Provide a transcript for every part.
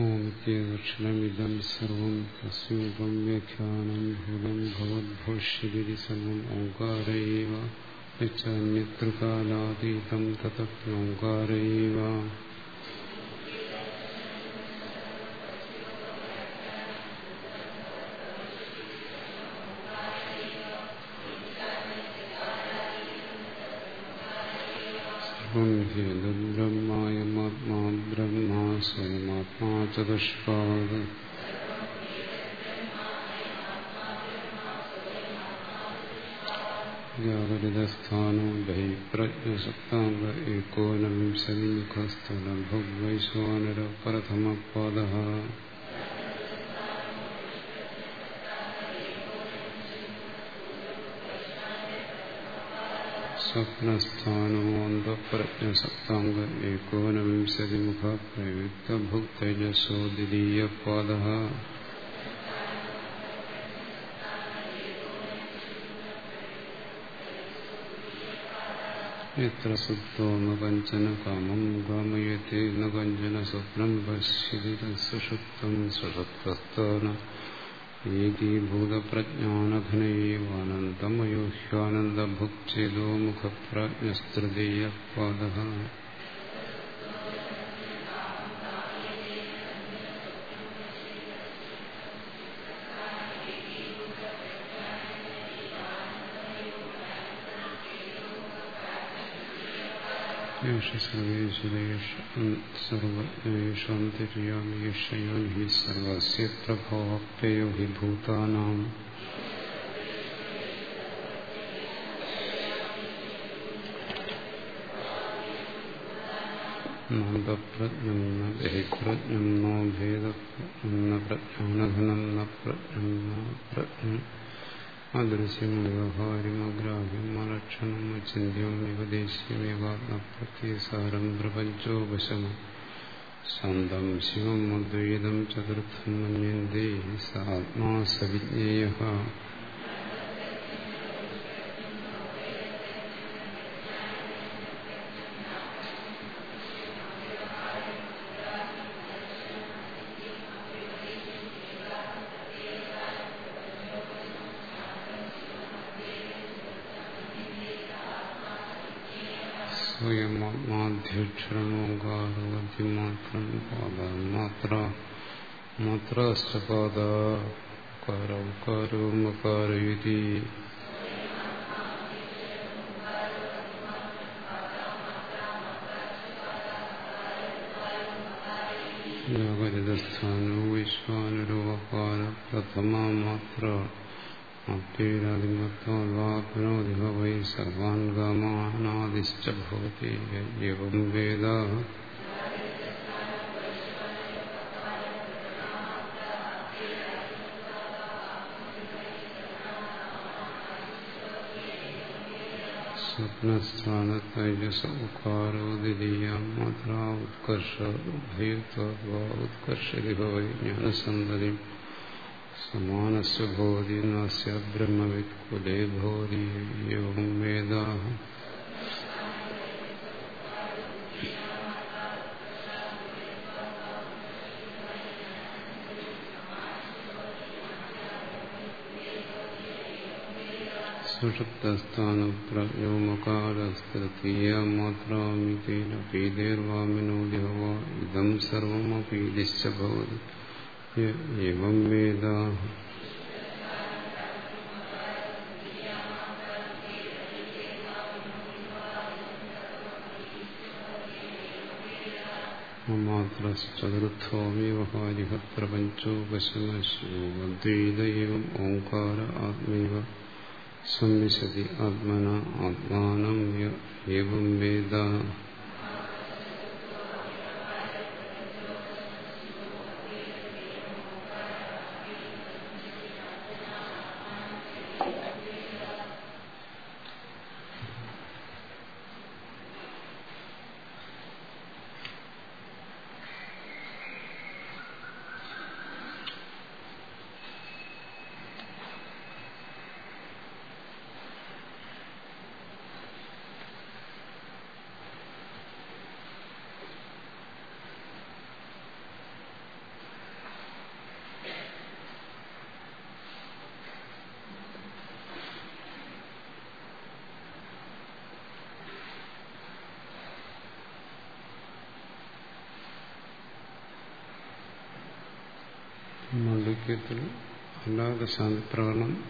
ഓമിത്യദക്ഷിണമിതം സർവം തസ്യൂപം വ്യാഖ്യാനം ഭൂതം ഭവദ്ഭവിഷ്യതി സർവം ഓങ്കാരൈവ യന്യത്രകാലാതീതം തതോങ്കാരൈവ ബ്രഹ്മായമാത്മാ ബ്രഹ്മാ സ്വയമാത്മാ ചതുഷ്പാദ. ജാഗരിതസ്ഥാനോ ബഹിപ്രജ്ഞസപ്താംഗ ഏകോനവിംശതിമുഖസ്ഥലം സ്വപ്നസ്ഥാനോന്തപ്രജ്ഞസപ്താംഗ ഏകോനവിംശതിമുഖ പ്രയുക്തഭുക്തേജസോ ദ്വിതീയപാദ എത്ര സുപ്തോ ന കഞ്ചന കാമം കാമയത്തെ ന കഞ്ചന സ്വപ്നം പശ്യതി സുഷുപ്തം സുഷുപ്തസ്ഥാന ഏകീഭൂതപ്രജ്ഞാനഘനയേവാനന്ദമയോ ഹ്യാനന്ദഭുക്ചേതോ മുഖപ്രാജ്ഞസ്തൃതീയപാദ സർവസ്യ പ്രഭാവപ്യയോ ഹി ഭൂതാനാം നന്ദപ്രജ്ഞം ന ബഹിപ്രജ്ഞം നോ ഭേദപ്രജ്ഞം ന പ്രജ്ഞാനഘനം ന പ്രജ്ഞം ന പ്രജ്ഞം അദൃശ്യം വ്യവഹാര്യമഗ്രാഹ്യം അലക്ഷണം അചിന്യം വിപദേശിയമേവാത്മപ്രത്യസാരം പ്രപഞ്ചോപശമ. ശാന്തം ശിവം അദ്വൈതം ചതുർത്ഥം മന്യന്തേ സാത്മാ സവിജ്ഞേയ സ്വയമാധ്യക്ഷരമോകാരോദ്യമാത്രം പാദ മാത്ര മാത്രാശ്ചപാദ ഉകാരോ മകാരയുതി ജാഗരിതസ്ഥാനോ വിശ്വാനുരൂപകാര പ്രഥമാ മാത്ര भक्तिरधिमत्वाद्वाप्नोति वा वै सर्वान् गामानादिश्च भवति एवं वेद स्वप्नस्थानतैजस उकारो दिदीयां मात्रा उत्कर्ष उभयत्वाद्वा उत्कर्षति भवति ज्ञानसन्दतिम् समानस्य भोरि न ब्रह्मवित्कुले भोरि एवं वेदाः। सुषुप्तस्थानप्रयोमकारस्तृतीया मात्रामितेन पीदेर्वामिनो जहवा इदं सर्वमपीदिश्च भवति। एवं वेद। मात्रश्चतुर्थो व्यवहारिः प्रपञ्चोपशमश्योद्वैत एवम् ओङ्कार आत्मैव संविशति आत्मना आत्मानम् एवं वेद। അല്ലാതെ ശാന്തിപ്രകടനം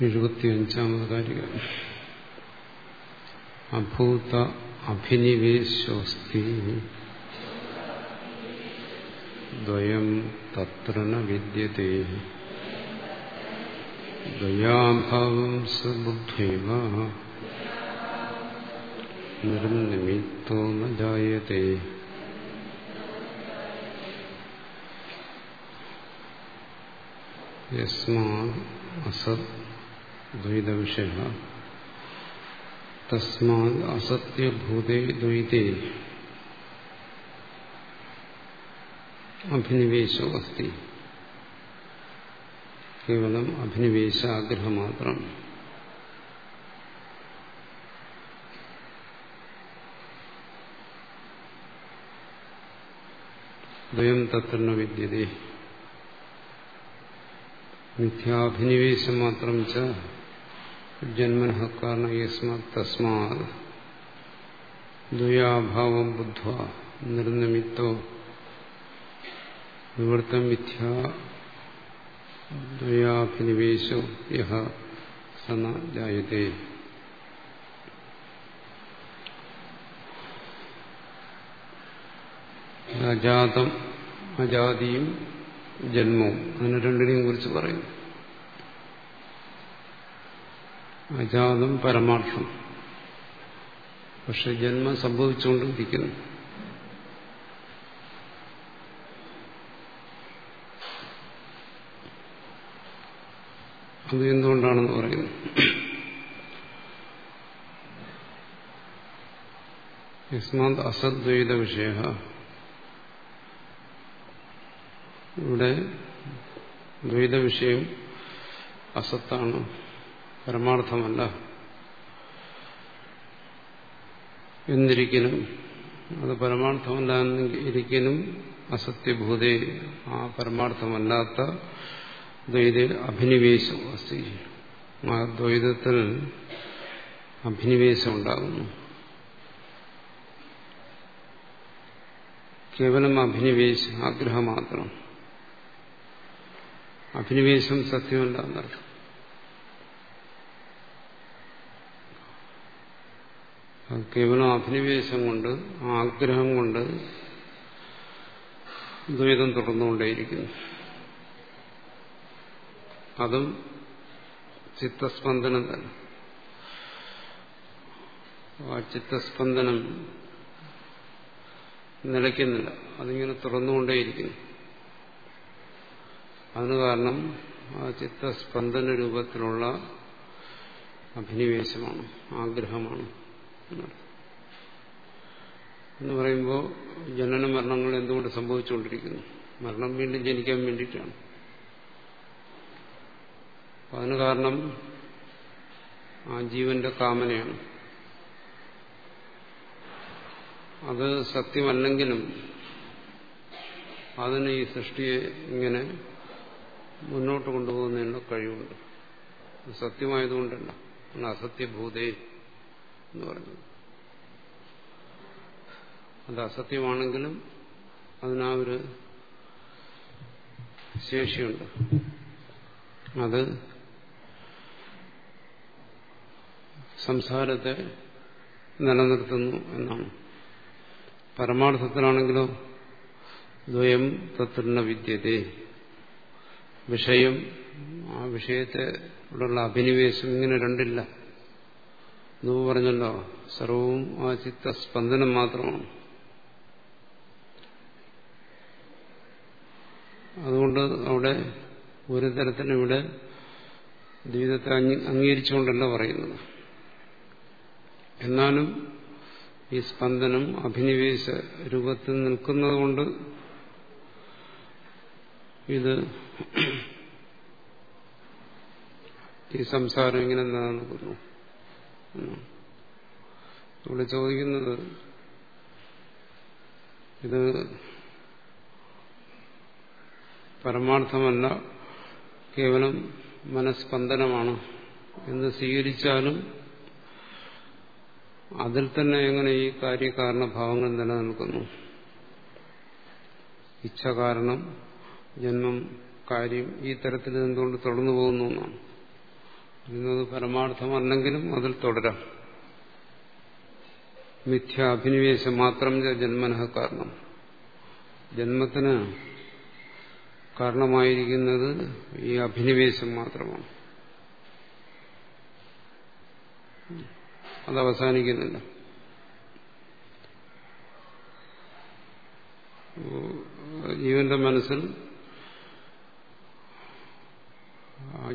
എഴുപത്തിയഞ്ചാമത് കാര്യം അഭൂത അഭിനിവേശോസ്തി ദ്വയം തത്ര വിദ്യത്തെ. ദ്വയാഭാവം സബുദ്ധൈവ നിർനിമിത്തോ ജായത്തെ. യസ്മാത് അസത് ദ്വൈതവിഷയ തസ്മാത് അസത്യഭൂതേ ദ്വൈതേ അഭിനിവേശോ അസ്തി കേവലം അഭിനിവേശാഗ്രഹം മാത്രം ദ്വയം തത്ര വിദ്യതേ മിഥ്യാഭിനിവേശം മാത്രം ച ജന്മന കാരണം യസ്മാത് തസ്മാത് ദ്വയാഭാവം ബുദ്ധ്വ നിർനിമിത്തോ വിവർത്തം മിഥ്യാ ദ്വയാഭിനിവേശോ യഹ സന ജായത്തെ അജാതം അജാതിയും ജന്മവും. അതിനെ രണ്ടിനെയും കുറിച്ച് പറയുന്നു അജാതം പരമാർത്ഥം. പക്ഷെ ജന്മം സംഭവിച്ചുകൊണ്ടിരിക്കുന്നു. അത് എന്തുകൊണ്ടാണെന്ന് പറയുന്നു? യസ്മാത് അസദ്വൈത വിഷയ ഇവിടെ ദ്വൈത വിഷയം അസത്താണ് പരമാർത്ഥമല്ല. എന്നിരിക്കലും അത് പരമാർത്ഥമല്ല എന്നിരിക്കലും അസത്യഭൂതേ ആ പരമാർത്ഥമല്ലാത്ത ദ്വൈത അഭിനിവേശം അസ്തി. ആ ദ്വൈതത്തിൽ അഭിനിവേശം ഉണ്ടാകുന്നു. കേവലം അഭിനിവേശം ആഗ്രഹം മാത്രം. അഭിനിവേശം സത്യമല്ല എന്നർത്ഥം കേവലം അഭിനിവേശം കൊണ്ട് ആഗ്രഹം കൊണ്ട് ദ്വൈതം തുടർന്നുകൊണ്ടേയിരിക്കുന്നു. അതും ചിത്തസ്പന്ദനം തന്നെ. ആ ചിത്തസ്പന്ദനം നിലയ്ക്കുന്നില്ല. അതിങ്ങനെ തുറന്നുകൊണ്ടേയിരിക്കുന്നു. അതിന് കാരണം ആ ചിത്തസ്പന്ദന രൂപത്തിലുള്ള അഭിനിവേശമാണ് ആഗ്രഹമാണ് എന്ന് പറയുമ്പോൾ ജനന മരണങ്ങൾ എന്തുകൊണ്ട് സംഭവിച്ചുകൊണ്ടിരിക്കുന്നു? മരണം വീണ്ടും ജനിക്കാൻ വേണ്ടിയിട്ടാണ്. അതിന് കാരണം ആ ജീവന്റെ കാമനയാണ്. അത് സത്യമല്ലെങ്കിലും അതിന് ഈ സൃഷ്ടിയെ ഇങ്ങനെ മുന്നോട്ട് കൊണ്ടുപോകുന്നതിനുള്ള കഴിവുണ്ട്. സത്യമായതുകൊണ്ടല്ല. അസത്യഭൂതേ എന്ന് പറയുന്നത്. അത് അസത്യമാണെങ്കിലും അതിനാ ഒരു ശേഷിയുണ്ട്. അത് സംസാരത്തെ നിലനിർത്തുന്നു എന്നാണ്. പരമാർത്ഥത്തിലാണെങ്കിലോ ദ്വയം തത്വ വിദ്യത്തെ വിഷയം ആ വിഷയത്തെ ഉള്ള അഭിനിവേശം ഇങ്ങനെ രണ്ടില്ല. എന്ന് പറഞ്ഞല്ലോ സർവവും ആ ചിത്ത സ്പന്ദനം മാത്രമാണ്. അതുകൊണ്ട് അവിടെ ഒരു തരത്തിലും ഇവിടെ ജീവിതത്തെ അംഗീകരിച്ചുകൊണ്ടല്ല പറയുന്നത്. എന്നാലും ഈ സ്പന്ദനം അഭിനിവേശ രൂപത്തിൽ നിൽക്കുന്നതുകൊണ്ട് ഇത് ഈ സംസാരം ഇങ്ങനെ നിലനിൽക്കുന്നു ഇവിടെ ചോദിക്കുന്നത് ഇത് പരമാർത്ഥമല്ല കേവലം മനസ്സ്പന്ദനമാണ് എന്ന് സ്വീകരിച്ചാലും അതിൽ തന്നെ എങ്ങനെ ഈ കാര്യകാരണഭാവങ്ങൾ നിലനിൽക്കുന്നു? ഇച്ഛ കാരണം ജന്മം കാര്യം ഈ തരത്തിൽ എന്തുകൊണ്ട് തുടർന്നു പോകുന്നു എന്നാണ്. ഇന്നത് പരമാർത്ഥമല്ലെങ്കിലും അതിൽ തുടരാം. മിഥ്യാഭിനിവേശം മാത്രം ജന്മനഃ കാരണം. ജന്മത്തിന് കാരണമായിരിക്കുന്നത് ഈ അഭിനിവേശം മാത്രമാണ്. അത് അവസാനിക്കുന്നില്ല. ജീവന്റെ മനസ്സിൽ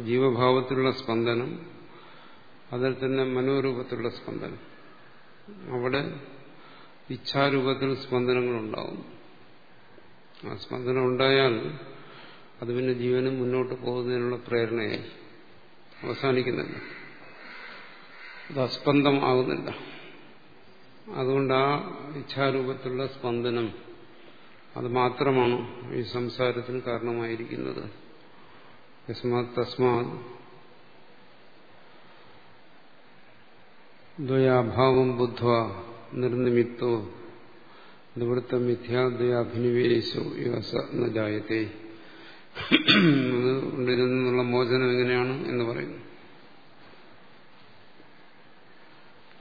ജീവഭാവത്തിലുള്ള സ്പന്ദനം അതിൽ തന്നെ മനോരൂപത്തിലുള്ള സ്പന്ദനം. അവിടെ ഇച്ഛാരൂപത്തിൽ സ്പന്ദനങ്ങളുണ്ടാവും. ആ സ്പന്ദനം ഉണ്ടായാൽ അത് പിന്നെ ജീവനും മുന്നോട്ട് പോകുന്നതിനുള്ള പ്രേരണയായി. അവസാനിക്കുന്നില്ല. അത് അസ്പന്ദമാകുന്നില്ല അതുകൊണ്ട് ആ ഇച്ഛാരൂപത്തിലുള്ള സ്പന്ദനം അത് മാത്രമാണ് ഈ സംസാരത്തിന് കാരണമായിരിക്കുന്നത്. യസ്മാത് തസ്മാത് ദ്വയാഭാവം ബുദ്ധ നിർനിമിത്തോ നിവൃത്ത മിഥ്യാദ്വയാഭിനിവേശോ യസ ന ജായത്തെ അത് ഉള്ളിൽ നിന്നുള്ള മോചനം എങ്ങനെയാണ് എന്ന് പറയുന്നു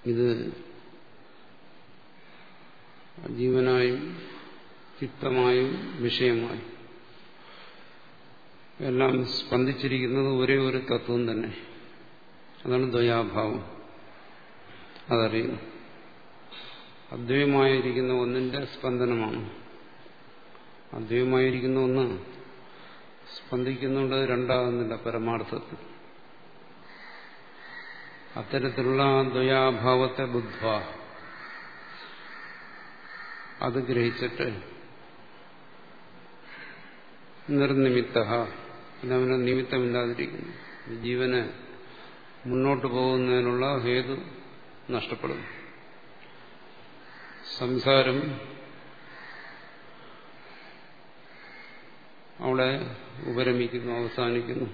ഇത് ജീവനായും ചിത്തമായും വിഷയമായും എല്ലാം സ്പന്ദിച്ചിരിക്കുന്നത് ഒരേ ഒരു തത്വം തന്നെ. അതാണ് ദ്വയാഭാവം. അതറിയുന്നു. അദ്വൈമായിരിക്കുന്ന ഒന്നിന്റെ സ്പന്ദനമാണ്. അദ്വൈമായിരിക്കുന്ന ഒന്ന് സ്പന്ദിക്കുന്നുണ്ട് രണ്ടാകുന്നില്ല പരമാർത്ഥത്തിൽ. അത്തരത്തിലുള്ള ദ്വയാഭാവത്തെ ബുദ്ധ അത് ഗ്രഹിച്ചിട്ട് നിർനിമിത്ത അവന് നിമിത്തമില്ലാതിരിക്കുന്നു. ജീവന് മുന്നോട്ട് പോകുന്നതിനുള്ള ഹേതു നഷ്ടപ്പെടുന്നു. സംസാരം അവിടെ ഉപരമിക്കുന്നു അവസാനിക്കുന്നു.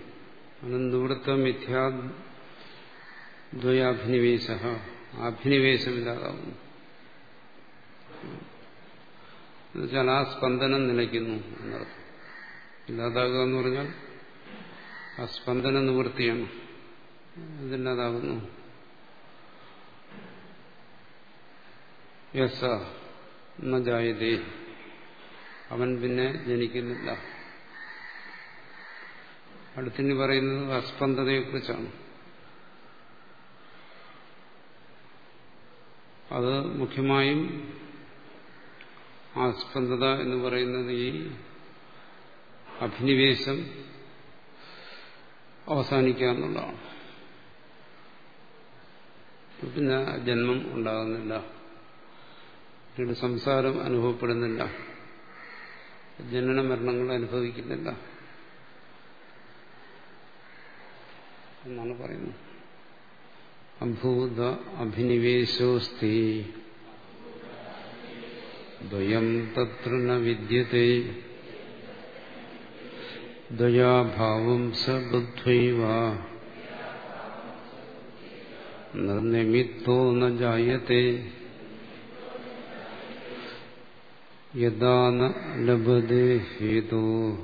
അനന്തുവിടുത്ത മിഥ്യാദ്വയാഭിനിവേശ അഭിനിവേശമില്ലാതാവുന്നു. എന്നുവെച്ചാൽ ആ സ്പന്ദനം നിലയ്ക്കുന്നു എന്നർത്ഥം. ഇല്ലാതാകുക എന്ന് പറഞ്ഞാൽ ആ സ്പന്ദന നിവൃത്തിയാണ്. ഇതില്ലാതാകുന്നു യസ ജായതേ. അവൻ പിന്നെ ജനിക്കുന്നില്ല. അടുത്തിനി പറയുന്നത് അസ്പന്ദതയെക്കുറിച്ചാണ്. അത് മുഖ്യമായും ആസ്പന്ദത എന്ന് പറയുന്നത് ഈ അഭിനിവേശം അവസാനിക്കുക എന്നുള്ളതാണ് പിന്നെ ജന്മം ഉണ്ടാകുന്നില്ല. പിന്നീട് സംസാരം അനുഭവപ്പെടുന്നില്ല. ജനന മരണങ്ങൾ അനുഭവിക്കുന്നില്ല. എന്നാണ് പറയുന്നത്. അഭൂത അഭിനിവേശോസ്തി. ദ്വയം തത്ര വിദ്യത്തെ. ദയാഭാവം സ ബുദ്ധ്വൈവ നിർനിമിത്തോ ന ജായത്തെ. യഥാ ന ലഭതേ ഹേതോ.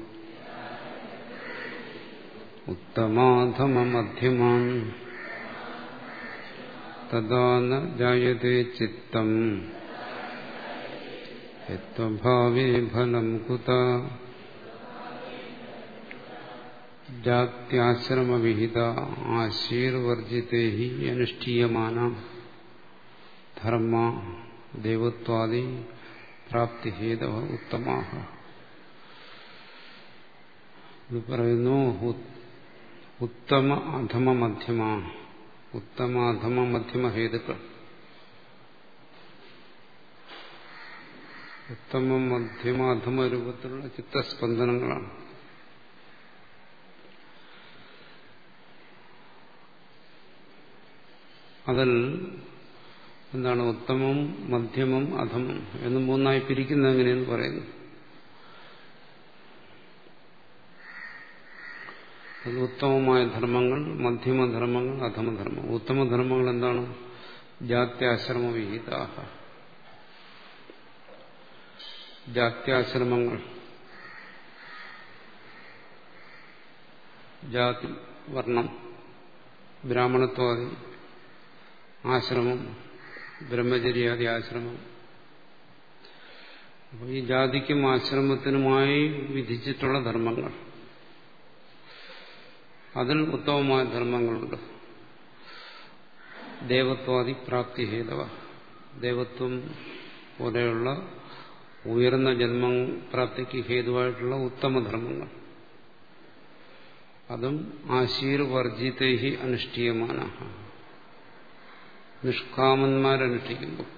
ഉത്തമാധമമധ്യമാൻ തഥാ ന ജായതേ ചിത്തം. യത്വഭാവേ ഫലം കുത. ജാത്യാശ്രമവിഹിത ആശീർവർജിതേ ഹി അനുഷ്ഠീയമാന ധർമ്മ ദൈവത്വാദി പ്രാപ്തിഹേതവ ഉത്തമാഹ ഇത് പറയുന്നു ഉത്തമ അധമ മധ്യമ ഉത്തമ അധമ മധ്യമ ഹേതുക്കൾ ഉത്തമ മധ്യമ അധമ രൂപത്തിലുള്ള ചിത്തസ്പന്ദനങ്ങളാണ്. അതിൽ എന്താണ് ഉത്തമം മധ്യമം അധമം എന്ന് മൂന്നായി പിരിക്കുന്ന എങ്ങനെയെന്ന് പറയുന്നു. ഉത്തമമായ ധർമ്മങ്ങൾ മധ്യമധർമ്മങ്ങൾ അധമധർമ്മം. ഉത്തമധർമ്മങ്ങൾ എന്താണ്? ജാത്യാശ്രമ വിഹിതാഹ ജാത്യാശ്രമങ്ങൾ. ജാതി വർണം. ബ്രാഹ്മണത്വാദി ആശ്രമം ബ്രഹ്മചര്യാദി ആശ്രമം. അപ്പോൾ ഈ ജാതിക്കും ആശ്രമത്തിനുമായി വിധിച്ചിട്ടുള്ള ധർമ്മങ്ങൾ. അതിൽ ഉത്തമമായ ധർമ്മങ്ങളുണ്ട്. ദേവത്വാദി പ്രാപ്തി ഹേതവ. ദേവത്വം പോലെയുള്ള ഉയർന്ന ജന്മ പ്രാപ്തിക്ക് ഹേതുവായിട്ടുള്ള ഉത്തമധർമ്മങ്ങൾ അതും ആശീർവർജിതൈ അനുഷ്ഠീയമാന നിഷ്കാമന്മാരനുഷ്ഠിക്കുമ്പോൾ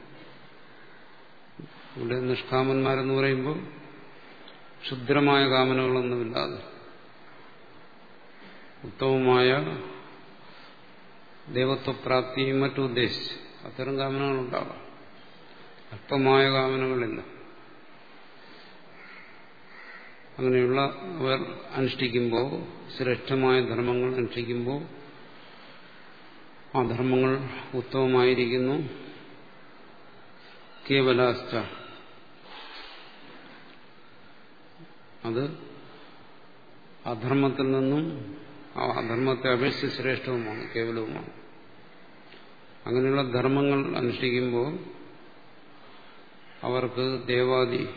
ഇവിടെ നിഷ്കാമന്മാരെന്ന് പറയുമ്പോൾ ക്ഷുദ്രമായ കാമനകളൊന്നുമില്ലാതെ ഉത്തമമായ ദേവത്വപ്രാപ്തിയും മറ്റും ഉദ്ദേശിച്ച് അത്തരം കാമനകളുണ്ടാകാം അല്പമായ കാമനകളില്ല. അങ്ങനെയുള്ള അവർ അനുഷ്ഠിക്കുമ്പോൾ ശ്രേഷ്ഠമായ ധർമ്മങ്ങൾ അനുഷ്ഠിക്കുമ്പോൾ ആ ധർമ്മങ്ങൾ ഉത്തമമായിരിക്കുന്നു. കേവലാസ്ഥ അത് അധർമ്മത്തിൽ നിന്നും ആ അധർമ്മത്തെ അപേക്ഷിച്ച് ശ്രേഷ്ഠവുമാണ് കേവലവുമാണ്. അങ്ങനെയുള്ള ധർമ്മങ്ങൾ അനുഷ്ഠിക്കുമ്പോൾ അവർക്ക് ദേവാദി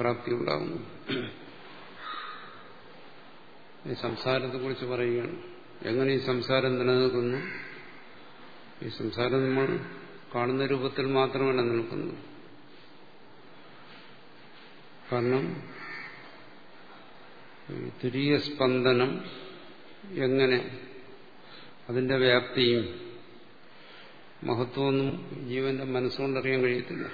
പ്രാപ്തി ഉണ്ടാകുന്നു. സംസാരത്തെക്കുറിച്ച് പറയുകയാണ്. എങ്ങനെ ഈ സംസാരം നിലനിൽക്കുന്നു? ഈ സംസാരം നമ്മൾ കാണുന്ന രൂപത്തിൽ മാത്രമല്ല നിൽക്കുന്നത്. കാരണം തുരീയ സ്പന്ദനം എങ്ങനെ അതിന്റെ വ്യാപ്തിയും മഹത്വമൊന്നും ജീവന്റെ മനസ്സുകൊണ്ടറിയാൻ കഴിയത്തില്ല.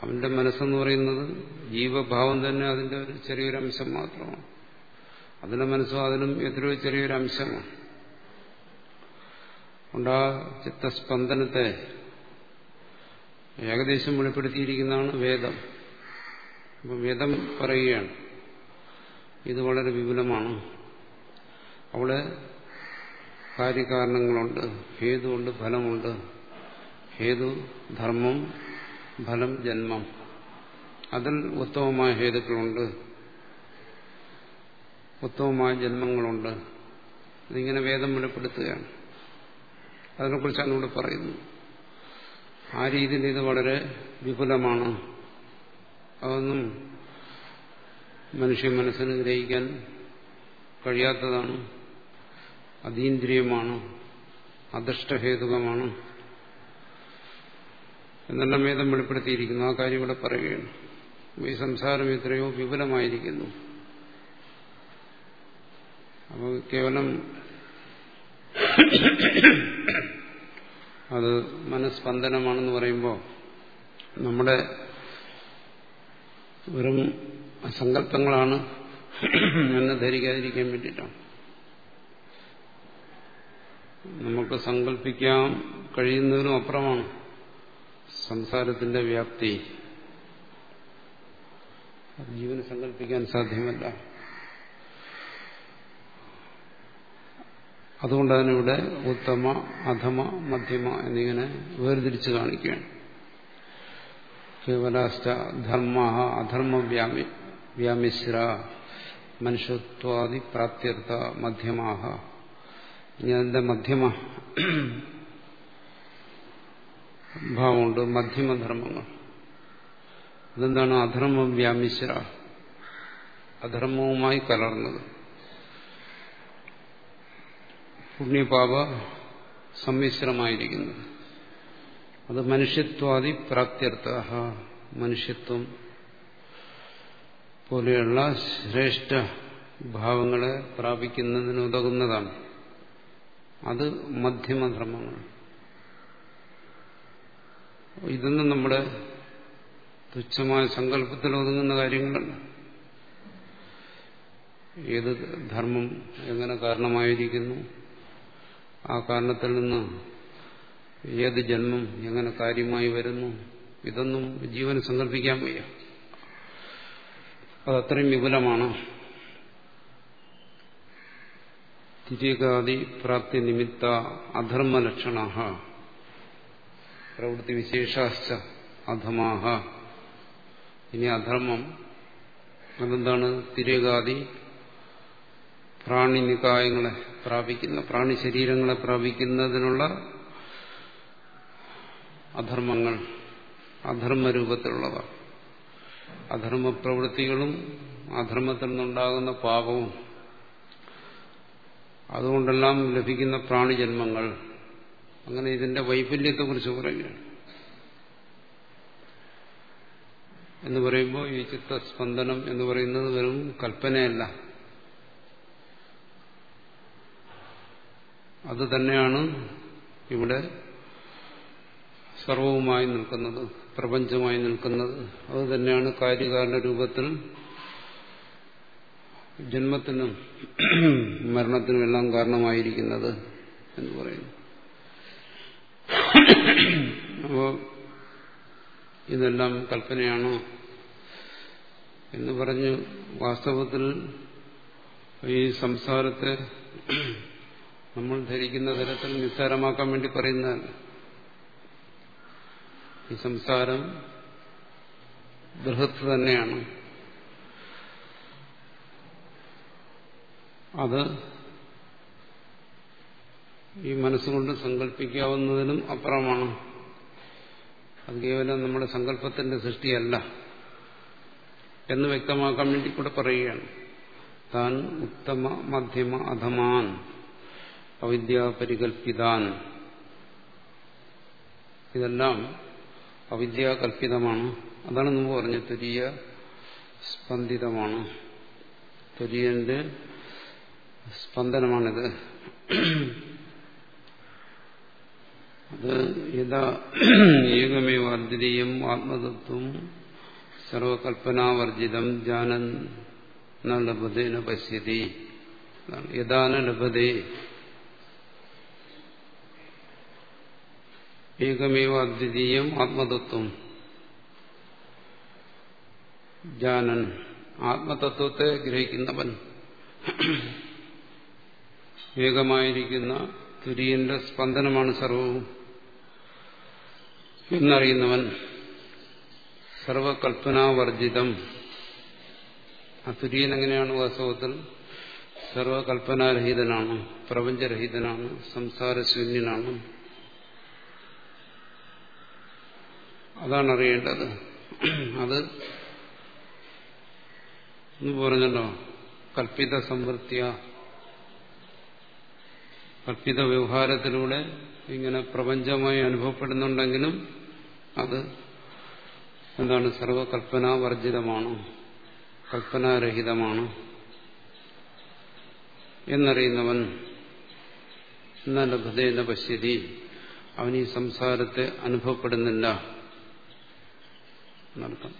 അവന്റെ മനസ്സെന്ന് പറയുന്നത് ജീവഭാവം തന്നെ അതിന്റെ ഒരു ചെറിയൊരു അംശം മാത്രമാണ്. അതിന്റെ മനസ്സും അതിനും എത്രയോ ചെറിയൊരു അംശമാണ് ഉണ്ട് ആ ചിത്തസ്പന്ദനത്തെ ഏകദേശം വെളിപ്പെടുത്തിയിരിക്കുന്നതാണ് വേദം. അപ്പം വേദം പറയുകയാണ്. ഇത് വളരെ വിപുലമാണ്. അവിടെ കാര്യകാരണങ്ങളുണ്ട് ഹേതുണ്ട് ഫലമുണ്ട്. ഹേതു ധർമ്മം ഫലം ജന്മം. അതിൽ ഉത്തമമായ ഹേതുക്കളുണ്ട്. ഉത്തമമായ ജന്മങ്ങളുണ്ട്. ഇതിങ്ങനെ വേദം വെളിപ്പെടുത്തുകയാണ്. അതിനെക്കുറിച്ചാണ് ഇവിടെ പറയുന്നത് ആ രീതിയിൽ ഇത് വളരെ വിപുലമാണ്. അതൊന്നും മനുഷ്യ മനസ്സിന് ഗ്രഹിക്കാൻ കഴിയാത്തതാണ്. അതീന്ദ്രിയമാണ്. അദൃഷ്ടഹേതുകമാണ്. എന്നെല്ലാം വേദം വെളിപ്പെടുത്തിയിരിക്കുന്നു. ആ കാര്യം ഇവിടെ പറയുകയാണ്. ഈ സംസാരം എത്രയോ വിപുലമായിരിക്കുന്നു. അപ്പോൾ കേവലം അത് മനസ്സ്പന്ദനമാണെന്ന് പറയുമ്പോൾ നമ്മുടെ വെറും സങ്കല്പങ്ങളാണ് എന്ന് ധരിക്കാതിരിക്കാൻ വേണ്ടിയിട്ടാണ്. നമുക്ക് സങ്കല്പിക്കാൻ കഴിയുന്നതിനും അപ്പുറമാണ് സംസാരത്തിന്റെ വ്യാപ്തി. ജീവന് സങ്കല്പിക്കാൻ സാധ്യമല്ല. അതുകൊണ്ട് ഇവിടെ ഉത്തമ അധമ മധ്യമ എന്നിങ്ങനെ വേർതിരിച്ച് കാണിക്കുകയാണ്. കേവലാശ്ച ധർമ്മ അധർമ്മ വ്യാമി വ്യാമിശ്ര മനുഷ്യത്വാദി പ്രാപ്തിയർത്ഥ മധ്യമാഹ ഇനി അതിന്റെ മധ്യമ? ഭാവമുണ്ട് മധ്യമധർമ്മങ്ങൾ അതെന്താണ്? അധർമ്മം വ്യാമിശ്ര. അധർമ്മവുമായി കലർന്നത്. പുണ്യപാപ സമ്മിശ്രമായിരിക്കുന്നത് അത് മനുഷ്യത്വാദി പ്രാപ്ത്യർത്ഥ. മനുഷ്യത്വം പോലെയുള്ള ശ്രേഷ്ഠ ഭാവങ്ങളെ പ്രാപിക്കുന്നതിന് ഉതകുന്നതാണ് അത് മധ്യമധർമ്മങ്ങൾ. ഇതൊന്നും നമ്മുടെ തുച്ഛമായ സങ്കല്പത്തിൽ ഒതുങ്ങുന്ന കാര്യങ്ങളല്ല ഏത് ധർമ്മം എങ്ങനെ കാരണമായിരിക്കുന്നു? ആ കാരണത്തിൽ നിന്ന് ഏത് ജന്മം എങ്ങനെ കാര്യമായി വരുന്നു ഇതൊന്നും ജീവന് സങ്കല്പിക്കാൻ വയ്യ. അതത്രയും വിപുലമാണ്. തിരികാതി പ്രാപ്തി നിമിത്ത അധർമ്മലക്ഷണ പ്രവൃത്തി വിശേഷാശ്ച അധമാഹ. ഇനി അധർമ്മം അതെന്താണ്? തിരകാതി പ്രാണിനികായങ്ങളെ പ്രാപിക്കുന്ന പ്രാണി ശരീരങ്ങളെ പ്രാപിക്കുന്നതിനുള്ള അധർമ്മങ്ങൾ അധർമ്മരൂപത്തിലുള്ളവ. അധർമ്മ പ്രവൃത്തികളും അധർമ്മത്തിൽ നിന്നുണ്ടാകുന്ന പാപവും അതുകൊണ്ടെല്ലാം ലഭിക്കുന്ന പ്രാണിജന്മങ്ങൾ. അങ്ങനെ ഇതിന്റെ വൈഫല്യത്തെക്കുറിച്ച് പറയുകയാണ്. എന്ന് പറയുമ്പോൾ ഈ ചിത്തസ്പന്ദനം എന്ന് പറയുന്നത് വെറും കൽപ്പനയല്ല. അത് തന്നെയാണ് ഇവിടെ സർവവുമായി നിൽക്കുന്നത് പ്രപഞ്ചമായി നിൽക്കുന്നത്. അത് തന്നെയാണ് കാര്യകാരണ രൂപത്തിൽ ജന്മത്തിനും മരണത്തിനും എല്ലാം കാരണമായിരിക്കുന്നത് എന്ന് പറയുന്നു. അപ്പോ ഇതെല്ലാം കൽപ്പനയാണോ എന്ന് പറഞ്ഞ് വാസ്തവത്തിൽ ഈ സംസാരത്തെ നമ്മൾ ധരിക്കുന്ന തരത്തിൽ നിസ്സാരമാക്കാൻ വേണ്ടി പറയുന്നതാണ് ഈ സംസാരം ബൃഹത്ത് തന്നെയാണ്. അത് ഈ മനസ്സുകൊണ്ട് സങ്കല്പിക്കാവുന്നതിനും അപ്പുറമാണ്. അത് കേവലം നമ്മുടെ സങ്കല്പത്തിന്റെ സൃഷ്ടിയല്ല എന്ന് വ്യക്തമാക്കാൻ വേണ്ടി കൂടെ പറയുകയാണ്. താൻ ഉത്തമ മധ്യമ അധമാൻ. അവിദ്യാപരികൽപ്പിതാൻ. ഇതെല്ലാം അവിദ്യാകൽപിതമാണ് അതാണ് നമ്മൾ പറഞ്ഞത് തുരിയ സ്പന്ദിതമാണ്. തുര്യന്റെ സ്പന്ദനമാണിത്. അത് യഥാ ഏകമേവ അദ്വിതീയം ആത്മതത്വം സർവകൽപ്പനാവർജിതം ജാനൻ ലഭതേന പശ്യതി. യഥാന ലഭതേ ഏകമേവ അദ്വിതീയം ആത്മതത്വം. ജാനൻ ആത്മതത്വത്തെ ഗ്രഹിക്കുന്നവൻ. ഏകമായിരിക്കുന്ന തുര്യന്റെ സ്പന്ദനമാണ് സർവവും. എന്നറിയുന്നവൻ സർവകൽപ്പനാവർജിതം. ആ തുര്യൻ എങ്ങനെയാണ് വാസ്തവത്തിൽ? സർവകൽപ്പനാരഹിതനാണ് പ്രപഞ്ചരഹിതനാണ് സംസാരശൂന്യനാണ്. അതാണ് അറിയേണ്ടത് അത് എന്ന് പറഞ്ഞല്ലോ കൽപ്പിത സംവൃത്തിയ കൽപ്പിത വ്യവഹാരത്തിലൂടെ ഇങ്ങനെ പ്രപഞ്ചമായി അനുഭവപ്പെടുന്നുണ്ടെങ്കിലും അത് എന്താണ് സർവകൽപ്പനാവർജിതമാണ് കൽപ്പനാരഹിതമാണ് എന്നറിയുന്നവൻ എന്ന ലഭതയെന്ന പശ്യതി അവൻ ഈ സംസാരത്തെ അനുഭവപ്പെടുന്നില്ല. എന്നർത്ഥം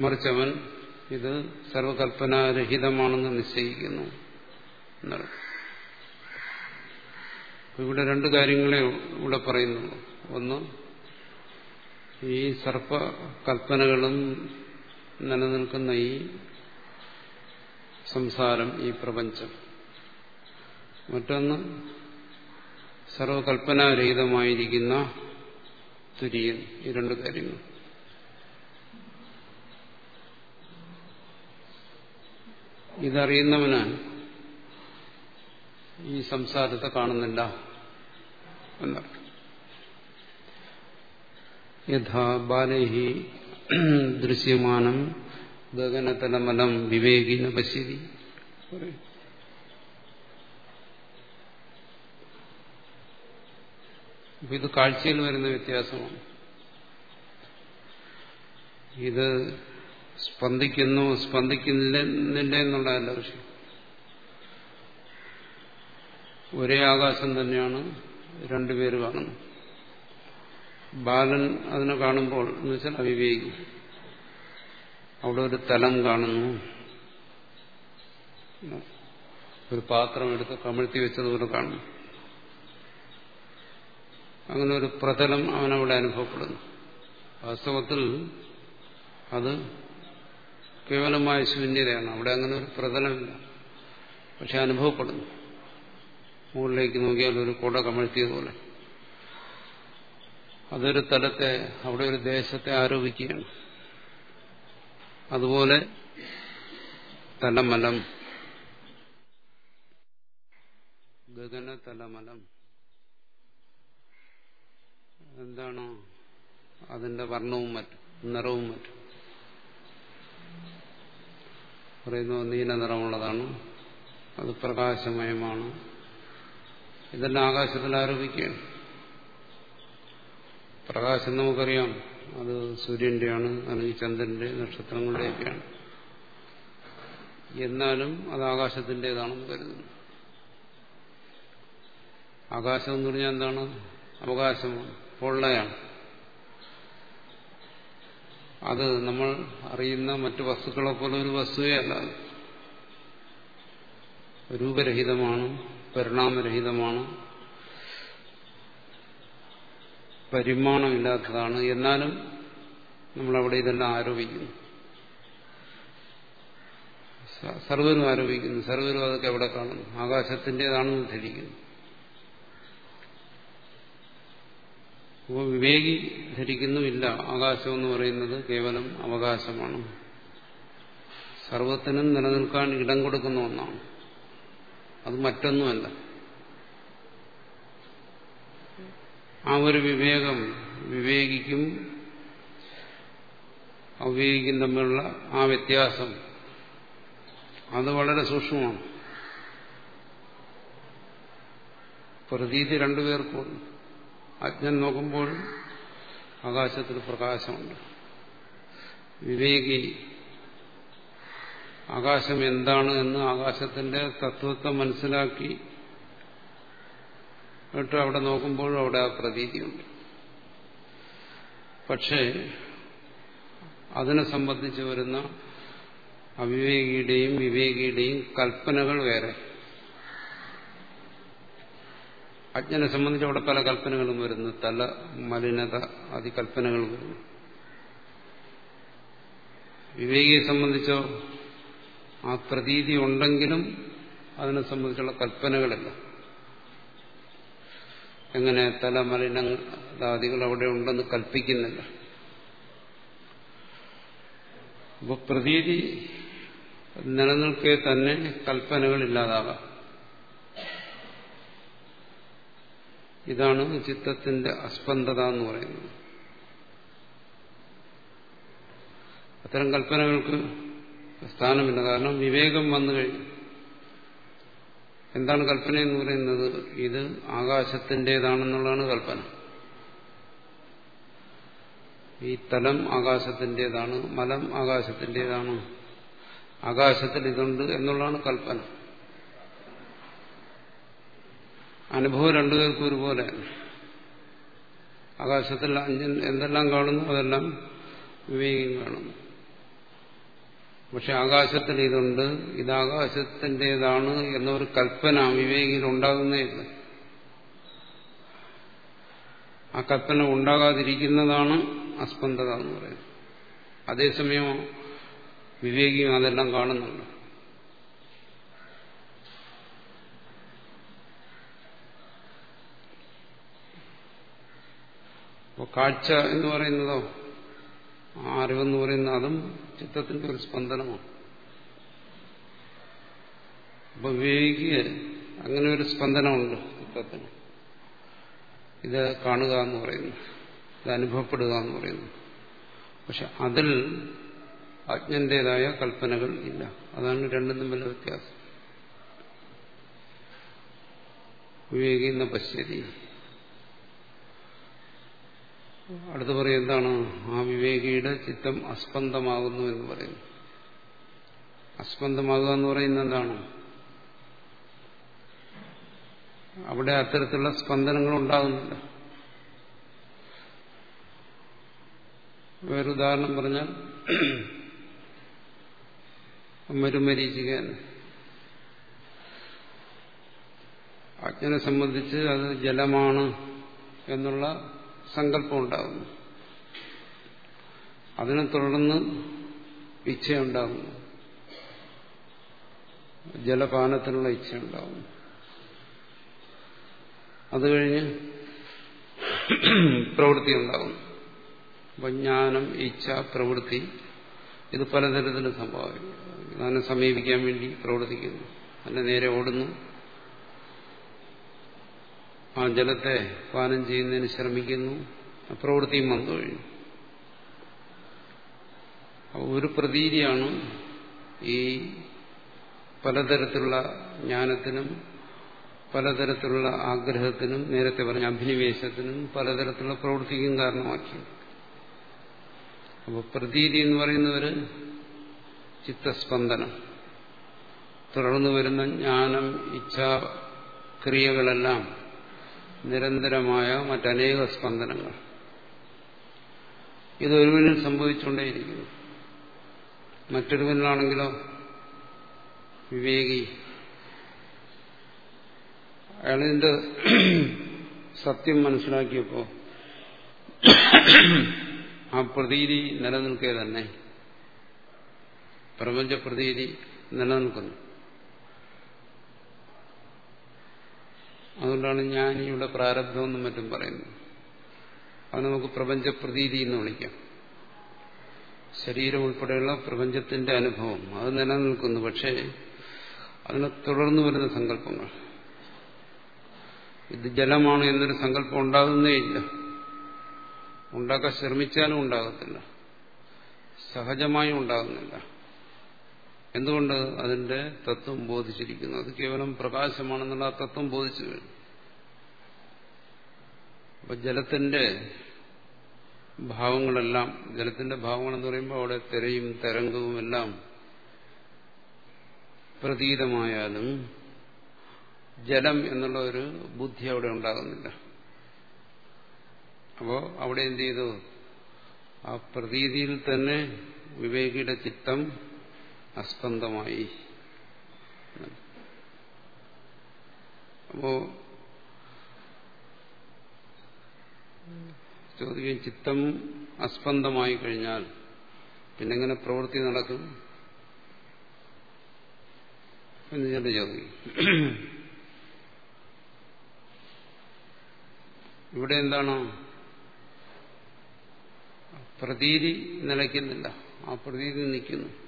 മറിച്ചവൻ ഇത് സർവകൽപ്പനാരഹിതമാണെന്ന് നിശ്ചയിക്കുന്നു ഇവിടെ രണ്ട് കാര്യങ്ങളെ ഇവിടെ പറയുന്നുള്ളൂ. ഒന്ന് ഈ സർപ്പകൽപ്പനകളും നിലനിൽക്കുന്ന ഈ സംസാരം ഈ പ്രപഞ്ചം. മറ്റൊന്ന് സർവകൽപ്പനാരഹിതമായിരിക്കുന്ന തുര്യൻ ഈ രണ്ട് കാര്യങ്ങൾ ഇതറിയുന്നവന് ഈ സംസാരത്തെ കാണുന്നില്ല എന്നർത്ഥം. യഥാ ബാലൈഹി ദൃശ്യമാനം ഗഗനതലമലം വിവേകിന പശ്യതി. അപ്പൊ ഇത് കാഴ്ചയിൽ വരുന്ന വ്യത്യാസമാണ്. ഇത് സ്പന്ദിക്കുന്നു സ്പന്ദിക്കുന്നില്ല എന്നുള്ളതല്ല വിഷയം. ഒരേ ആകാശം തന്നെയാണ് രണ്ടുപേര് കാണുന്നത്. ബാലൻ അതിനെ കാണുമ്പോൾ എന്ന് വെച്ചാൽ അവിവേകി. അവിടെ ഒരു തലം കാണുന്നു. ഒരു പാത്രം എടുത്ത് കമിഴ്ത്തി വെച്ചതുപോലെ കാണുന്നു. അങ്ങനെ ഒരു പ്രതലം അവനവിടെ അനുഭവപ്പെടുന്നു. വാസ്തവത്തിൽ അത് കേവലമായ ശൂന്യതയാണ്. അവിടെ അങ്ങനെ ഒരു പ്രതലമില്ല. പക്ഷെ അനുഭവപ്പെടുന്നു. മുകളിലേക്ക് നോക്കിയാൽ ഒരു കുട കമഴ്ത്തിയതുപോലെ. അതൊരു തലത്തെ അവിടെ ഒരു ദേശത്തെ ആരോപിക്കുകയാണ്. അതുപോലെ തലമലം. ഗഗന തലമലം എന്താണ് അതിന്റെ വർണവും മറ്റും നിറവും മറ്റും. പറയുന്നു നീല നിറമുള്ളതാണ്. അത് പ്രകാശമയമാണ്. ഇതെല്ലാം ആകാശത്തിൽ ആരോപിക്കുകയാണ്. പ്രകാശം നമുക്കറിയാം. അത് സൂര്യന്റെയാണ് അല്ലെങ്കിൽ ചന്ദ്രന്റെ നക്ഷത്രങ്ങളുടെയൊക്കെയാണ്. എന്നാലും അത് ആകാശത്തിന്റെതാണെന്ന് കരുതുന്നു. ആകാശം എന്ന് പറഞ്ഞാൽ എന്താണ്? അവകാശമാണ്. പൊള്ളയാണ്. അത് നമ്മൾ അറിയുന്ന മറ്റു വസ്തുക്കളെ പോലെ ഒരു വസ്തുവേ അല്ല. രൂപരഹിതമാണ് പരിണാമരഹിതമാണ്. പരിമാണമില്ലാത്തതാണ്. എന്നാലും നമ്മളവിടെ ഇതെല്ലാം ആരോപിക്കുന്നു. സർവനും ആരോപിക്കുന്നു. സർവനും അതൊക്കെ എവിടെ കാണുന്നു? ആകാശത്തിന്റെതാണെന്ന് ധരിക്കുന്നു. അപ്പോൾ വിവേകി ധരിക്കുന്നുമില്ല. ആകാശം എന്ന് പറയുന്നത് കേവലം അവകാശമാണ്. സർവത്തിനും നിലനിൽക്കാൻ ഇടം കൊടുക്കുന്ന ഒന്നാണ്. അത് മറ്റൊന്നുമല്ല. ആ ഒരു വിവേകം വിവേകിക്കും അവിവേകിക്കും തമ്മിലുള്ള ആ വ്യത്യാസം അത് വളരെ സൂക്ഷ്മമാണ്. പ്രതീതി രണ്ടുപേർക്കും അജ്ഞൻ നോക്കുമ്പോഴും ആകാശത്തിൽ പ്രകാശമുണ്ട്. വിവേകി ആകാശം എന്താണ് എന്ന് ആകാശത്തിന്റെ തത്വത്തെ മനസ്സിലാക്കി എന്നിട്ട് അവിടെ നോക്കുമ്പോഴും അവിടെ ആ പ്രതീതിയുണ്ട്. പക്ഷേ അതിനെ സംബന്ധിച്ച് വരുന്ന അവിവേകിയുടെയും വിവേകിയുടെയും കൽപ്പനകൾ വേറെ. അജ്ഞനെ സംബന്ധിച്ച് അവിടെ പല കൽപ്പനകളും വരുന്നു. തല മലിനത ആദി കൽപ്പനകൾ വരുന്നു. വിവേകിയെ സംബന്ധിച്ചോ ആ പ്രതീതി ഉണ്ടെങ്കിലും അതിനെ സംബന്ധിച്ചുള്ള കൽപ്പനകളല്ല. എങ്ങനെ തല മലിനാദികൾ അവിടെ ഉണ്ടെന്ന് കൽപ്പിക്കുന്നില്ല. അപ്പൊ പ്രതീതി നിലനിൽക്കെ തന്നെ കൽപ്പനകൾ ഇല്ലാതാകാം ഇതാണ് ചിത്തത്തിന്റെ അസ്പന്ദത എന്ന് പറയുന്നത്. അത്തരം കൽപ്പനകൾക്ക് സ്ഥാനമില്ല. കാരണം വിവേകം വന്നു കഴിഞ്ഞു. എന്താണ് കൽപ്പന എന്ന് പറയുന്നത്? ഇത് ആകാശത്തിന്റെതാണെന്നുള്ളതാണ് കൽപ്പന. ഈ തലം ആകാശത്തിന്റെതാണ് മലം ആകാശത്തിന്റെതാണ്. ആകാശത്തിൽ ഇതുണ്ട് എന്നുള്ളതാണ് കൽപ്പന. അനുഭവം രണ്ടുപേർക്കും ഒരുപോലെ. ആകാശത്തിൽ അഞ്ചൻ എന്തെല്ലാം കാണുന്നു അതെല്ലാം വിവേകം കാണുന്നു. പക്ഷെ ആകാശത്തിൽ ഇതുണ്ട്. ഇത് ആകാശത്തിന്റെതാണ് എന്നൊരു കൽപ്പന വിവേകിയിൽ ഉണ്ടാകുന്നേയില്ല ആ കൽപ്പന ഉണ്ടാകാതിരിക്കുന്നതാണ് അസ്പന്ദത എന്ന് പറയുന്നത്. അതേസമയം വിവേകിയും അതെല്ലാം കാണുന്നുണ്ട്. കാഴ്ച എന്ന് പറയുന്നതോ ആ അറിവെന്ന് പറയുന്ന അതും ചിത്തത്തിന്റെ ഒരു സ്പന്ദനമാണ്. അപ്പൊ വിവേകിക്ക് അങ്ങനെ ഒരു സ്പന്ദനമുണ്ട് ചിത്തത്തിന് ഇത് കാണുക എന്ന് പറയുന്നു. ഇത് അനുഭവപ്പെടുക എന്ന് പറയുന്നു. പക്ഷെ അതിൽ അജ്ഞന്റേതായ കൽപ്പനകൾ ഇല്ല. അതാണ് രണ്ടും തമ്മിലെ വ്യത്യാസം. വിവേകി എന്ന അടുത്ത് പറയും എന്താണ്? ആ വിവേകിയുടെ ചിത്തം അസ്പന്ദമാകുന്നു എന്ന് പറയുന്നു. അസ്പന്ദമാകുക എന്ന് പറയുന്നത് എന്താണ്? അവിടെ അത്തരത്തിലുള്ള സ്പന്ദനങ്ങൾ ഉണ്ടാകുന്നില്ല വേറെ ഉദാഹരണം പറഞ്ഞാൽ മരുമരീചിക അജ്ഞനെ സംബന്ധിച്ച് അത് ജലമാണ് എന്നുള്ള സങ്കല്പം ഉണ്ടാകുന്നു. അതിനെ തുടർന്ന് ഇച്ഛയുണ്ടാകുന്നു. ജലപാനത്തിനുള്ള ഇച്ഛയുണ്ടാകുന്നു. അത് കഴിഞ്ഞ് പ്രവൃത്തി ഉണ്ടാകുന്നു അപ്പൊ ജ്ഞാനം ഇച്ഛ പ്രവൃത്തി ഇത് പലതരത്തിൽ സംഭവിക്കും അതിനെ സമീപിക്കാൻ വേണ്ടി പ്രവർത്തിക്കുന്നു. അതിനെ നേരെ ഓടുന്നു. ആ ജലത്തെ പാനം ചെയ്യുന്നതിന് ശ്രമിക്കുന്നു. പ്രവൃത്തിയും വന്നു കഴിഞ്ഞു. ഒരു പ്രതീതിയാണ് ഈ പലതരത്തിലുള്ള ജ്ഞാനത്തിനും പലതരത്തിലുള്ള ആഗ്രഹത്തിനും നേരത്തെ പറഞ്ഞ അഭിനിവേശത്തിനും പലതരത്തിലുള്ള പ്രവൃത്തിക്കും കാരണമാക്കി അപ്പോൾ പ്രതീതി എന്ന് പറയുന്നവര് ചിത്തസ്പന്ദനം. തുടർന്നു വരുന്ന ജ്ഞാനം ഇച്ഛ ക്രിയകളെല്ലാം നിരന്തരമായ മറ്റനേക സ്പന്ദനങ്ങൾ. ഇത് ഇതൊരുവനിൽ സംഭവിച്ചുകൊണ്ടേയിരിക്കുന്നു. മറ്റൊരുവനിലാണെങ്കിലോ വിവേകി. അയാളിന്റെ സത്യം മനസ്സിലാക്കിയപ്പോ ആ പ്രതീതി നിലനിൽക്കേ തന്നെ. പ്രപഞ്ച പ്രതീതി നിലനിൽക്കുന്നു. അതുകൊണ്ടാണ് ജ്ഞാനിയുടെ പ്രാരബ്ധമെന്നും മറ്റും പറയുന്നത്. അത് നമുക്ക് പ്രപഞ്ച പ്രതീതി എന്ന് വിളിക്കാം. ശരീരം ഉൾപ്പെടെയുള്ള പ്രപഞ്ചത്തിന്റെ അനുഭവം അത് നിലനിൽക്കുന്നു. പക്ഷേ അതിനെ തുടർന്നു വരുന്ന സങ്കല്പങ്ങൾ. ഇത് ജലമാണ് എന്നൊരു സങ്കല്പം ഉണ്ടാകുന്നേ ഇല്ല. ഉണ്ടാക്കാൻ ശ്രമിച്ചാലും ഉണ്ടാകത്തില്ല. സഹജമായും ഉണ്ടാകുന്നില്ല. എന്തുകൊണ്ട് അതിന്റെ തത്വം ബോധിച്ചിരിക്കുന്നു? അത് കേവലം പ്രകാശമാണെന്നുള്ള ആ തത്വം ബോധിച്ചു അപ്പൊ ജലത്തിന്റെ ഭാവങ്ങളെല്ലാം ജലത്തിന്റെ ഭാവങ്ങളെന്ന് പറയുമ്പോൾ അവിടെ തിരയും തരംഗവും എല്ലാം പ്രതീതമായാലും ജലം എന്നുള്ള ഒരു ബുദ്ധി അവിടെ ഉണ്ടാകുന്നില്ല. അപ്പോ അവിടെ എന്ത് ചെയ്തു? ആ പ്രതീതിയിൽ തന്നെ വിവേകിയുടെ ചിത്തം അസ്പന്ദമായി. അപ്പോ ചോദിക്കും ചിത്തം അസ്പന്ദമായി കഴിഞ്ഞാൽ പിന്നെങ്ങനെ പ്രവൃത്തി നടക്കും? എന്ന് ചില ചോദിക്കും. ഇവിടെ എന്താണോ? പ്രതീതി നിലയ്ക്കുന്നില്ല. ആ പ്രതീതി നിൽക്കുന്നു.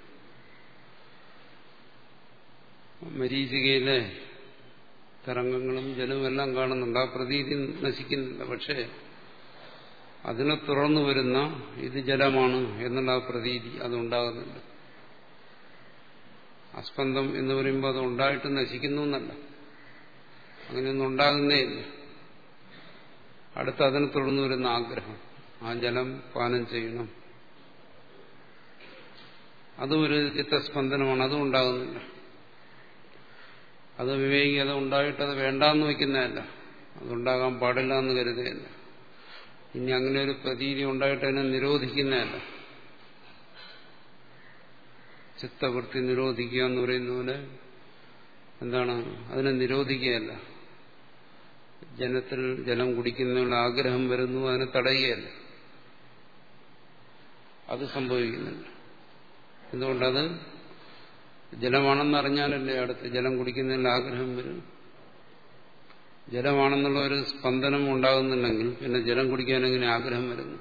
മരീചികയിലെ തരംഗങ്ങളും ജലവും എല്ലാം കാണുന്നുണ്ട്. ആ പ്രതീതി നശിക്കുന്നില്ല. പക്ഷേ അതിനെ തുറന്നു വരുന്ന ഇത് ജലമാണ് എന്നുള്ള ആ പ്രതീതി അതുണ്ടാകുന്നുണ്ട് അസ്പന്ദം എന്ന് പറയുമ്പോൾ അത് ഉണ്ടായിട്ട് നശിക്കുന്നു എന്നല്ല. അങ്ങനെയൊന്നും ഉണ്ടാകുന്നേ ഇല്ല. അടുത്ത് അതിനെ തുടർന്നു വരുന്ന ആഗ്രഹം. ആ ജലം പാനം ചെയ്യണം. അതും ഒരു ചിത്തസ്പന്ദനമാണ്. അതും ഉണ്ടാകുന്നില്ല. അത് വിവേകി അത് ഉണ്ടായിട്ട് അത് വേണ്ടാന്ന് വയ്ക്കുന്നതല്ല. അതുണ്ടാകാൻ പാടില്ല എന്ന് കരുതുകയല്ല. ഇനി അങ്ങനെ ഒരു പ്രതീതി ഉണ്ടായിട്ട് അതിനെ നിരോധിക്കുന്നതല്ല. ചിത്തവൃത്തി നിരോധിക്കുക എന്ന് പറയുന്ന പോലെ എന്താണ്? അതിനെ നിരോധിക്കുകയല്ല. ജനത്തിൽ ജലം കുടിക്കുന്നതിനുള്ള ആഗ്രഹം വരുന്നു അതിനെ തടയുകയല്ല. അത് സംഭവിക്കുന്നുണ്ട് എന്തുകൊണ്ടത്? ജലമാണെന്ന് അറിഞ്ഞാലല്ലേ അടുത്ത് ജലം കുടിക്കുന്നതിൽ ആഗ്രഹം വരും? ജലമാണെന്നുള്ള ഒരു സ്പന്ദനം ഉണ്ടാകുന്നുണ്ടെങ്കിൽ പിന്നെ ജലം കുടിക്കാൻ എങ്ങനെ ആഗ്രഹം വരുന്നു?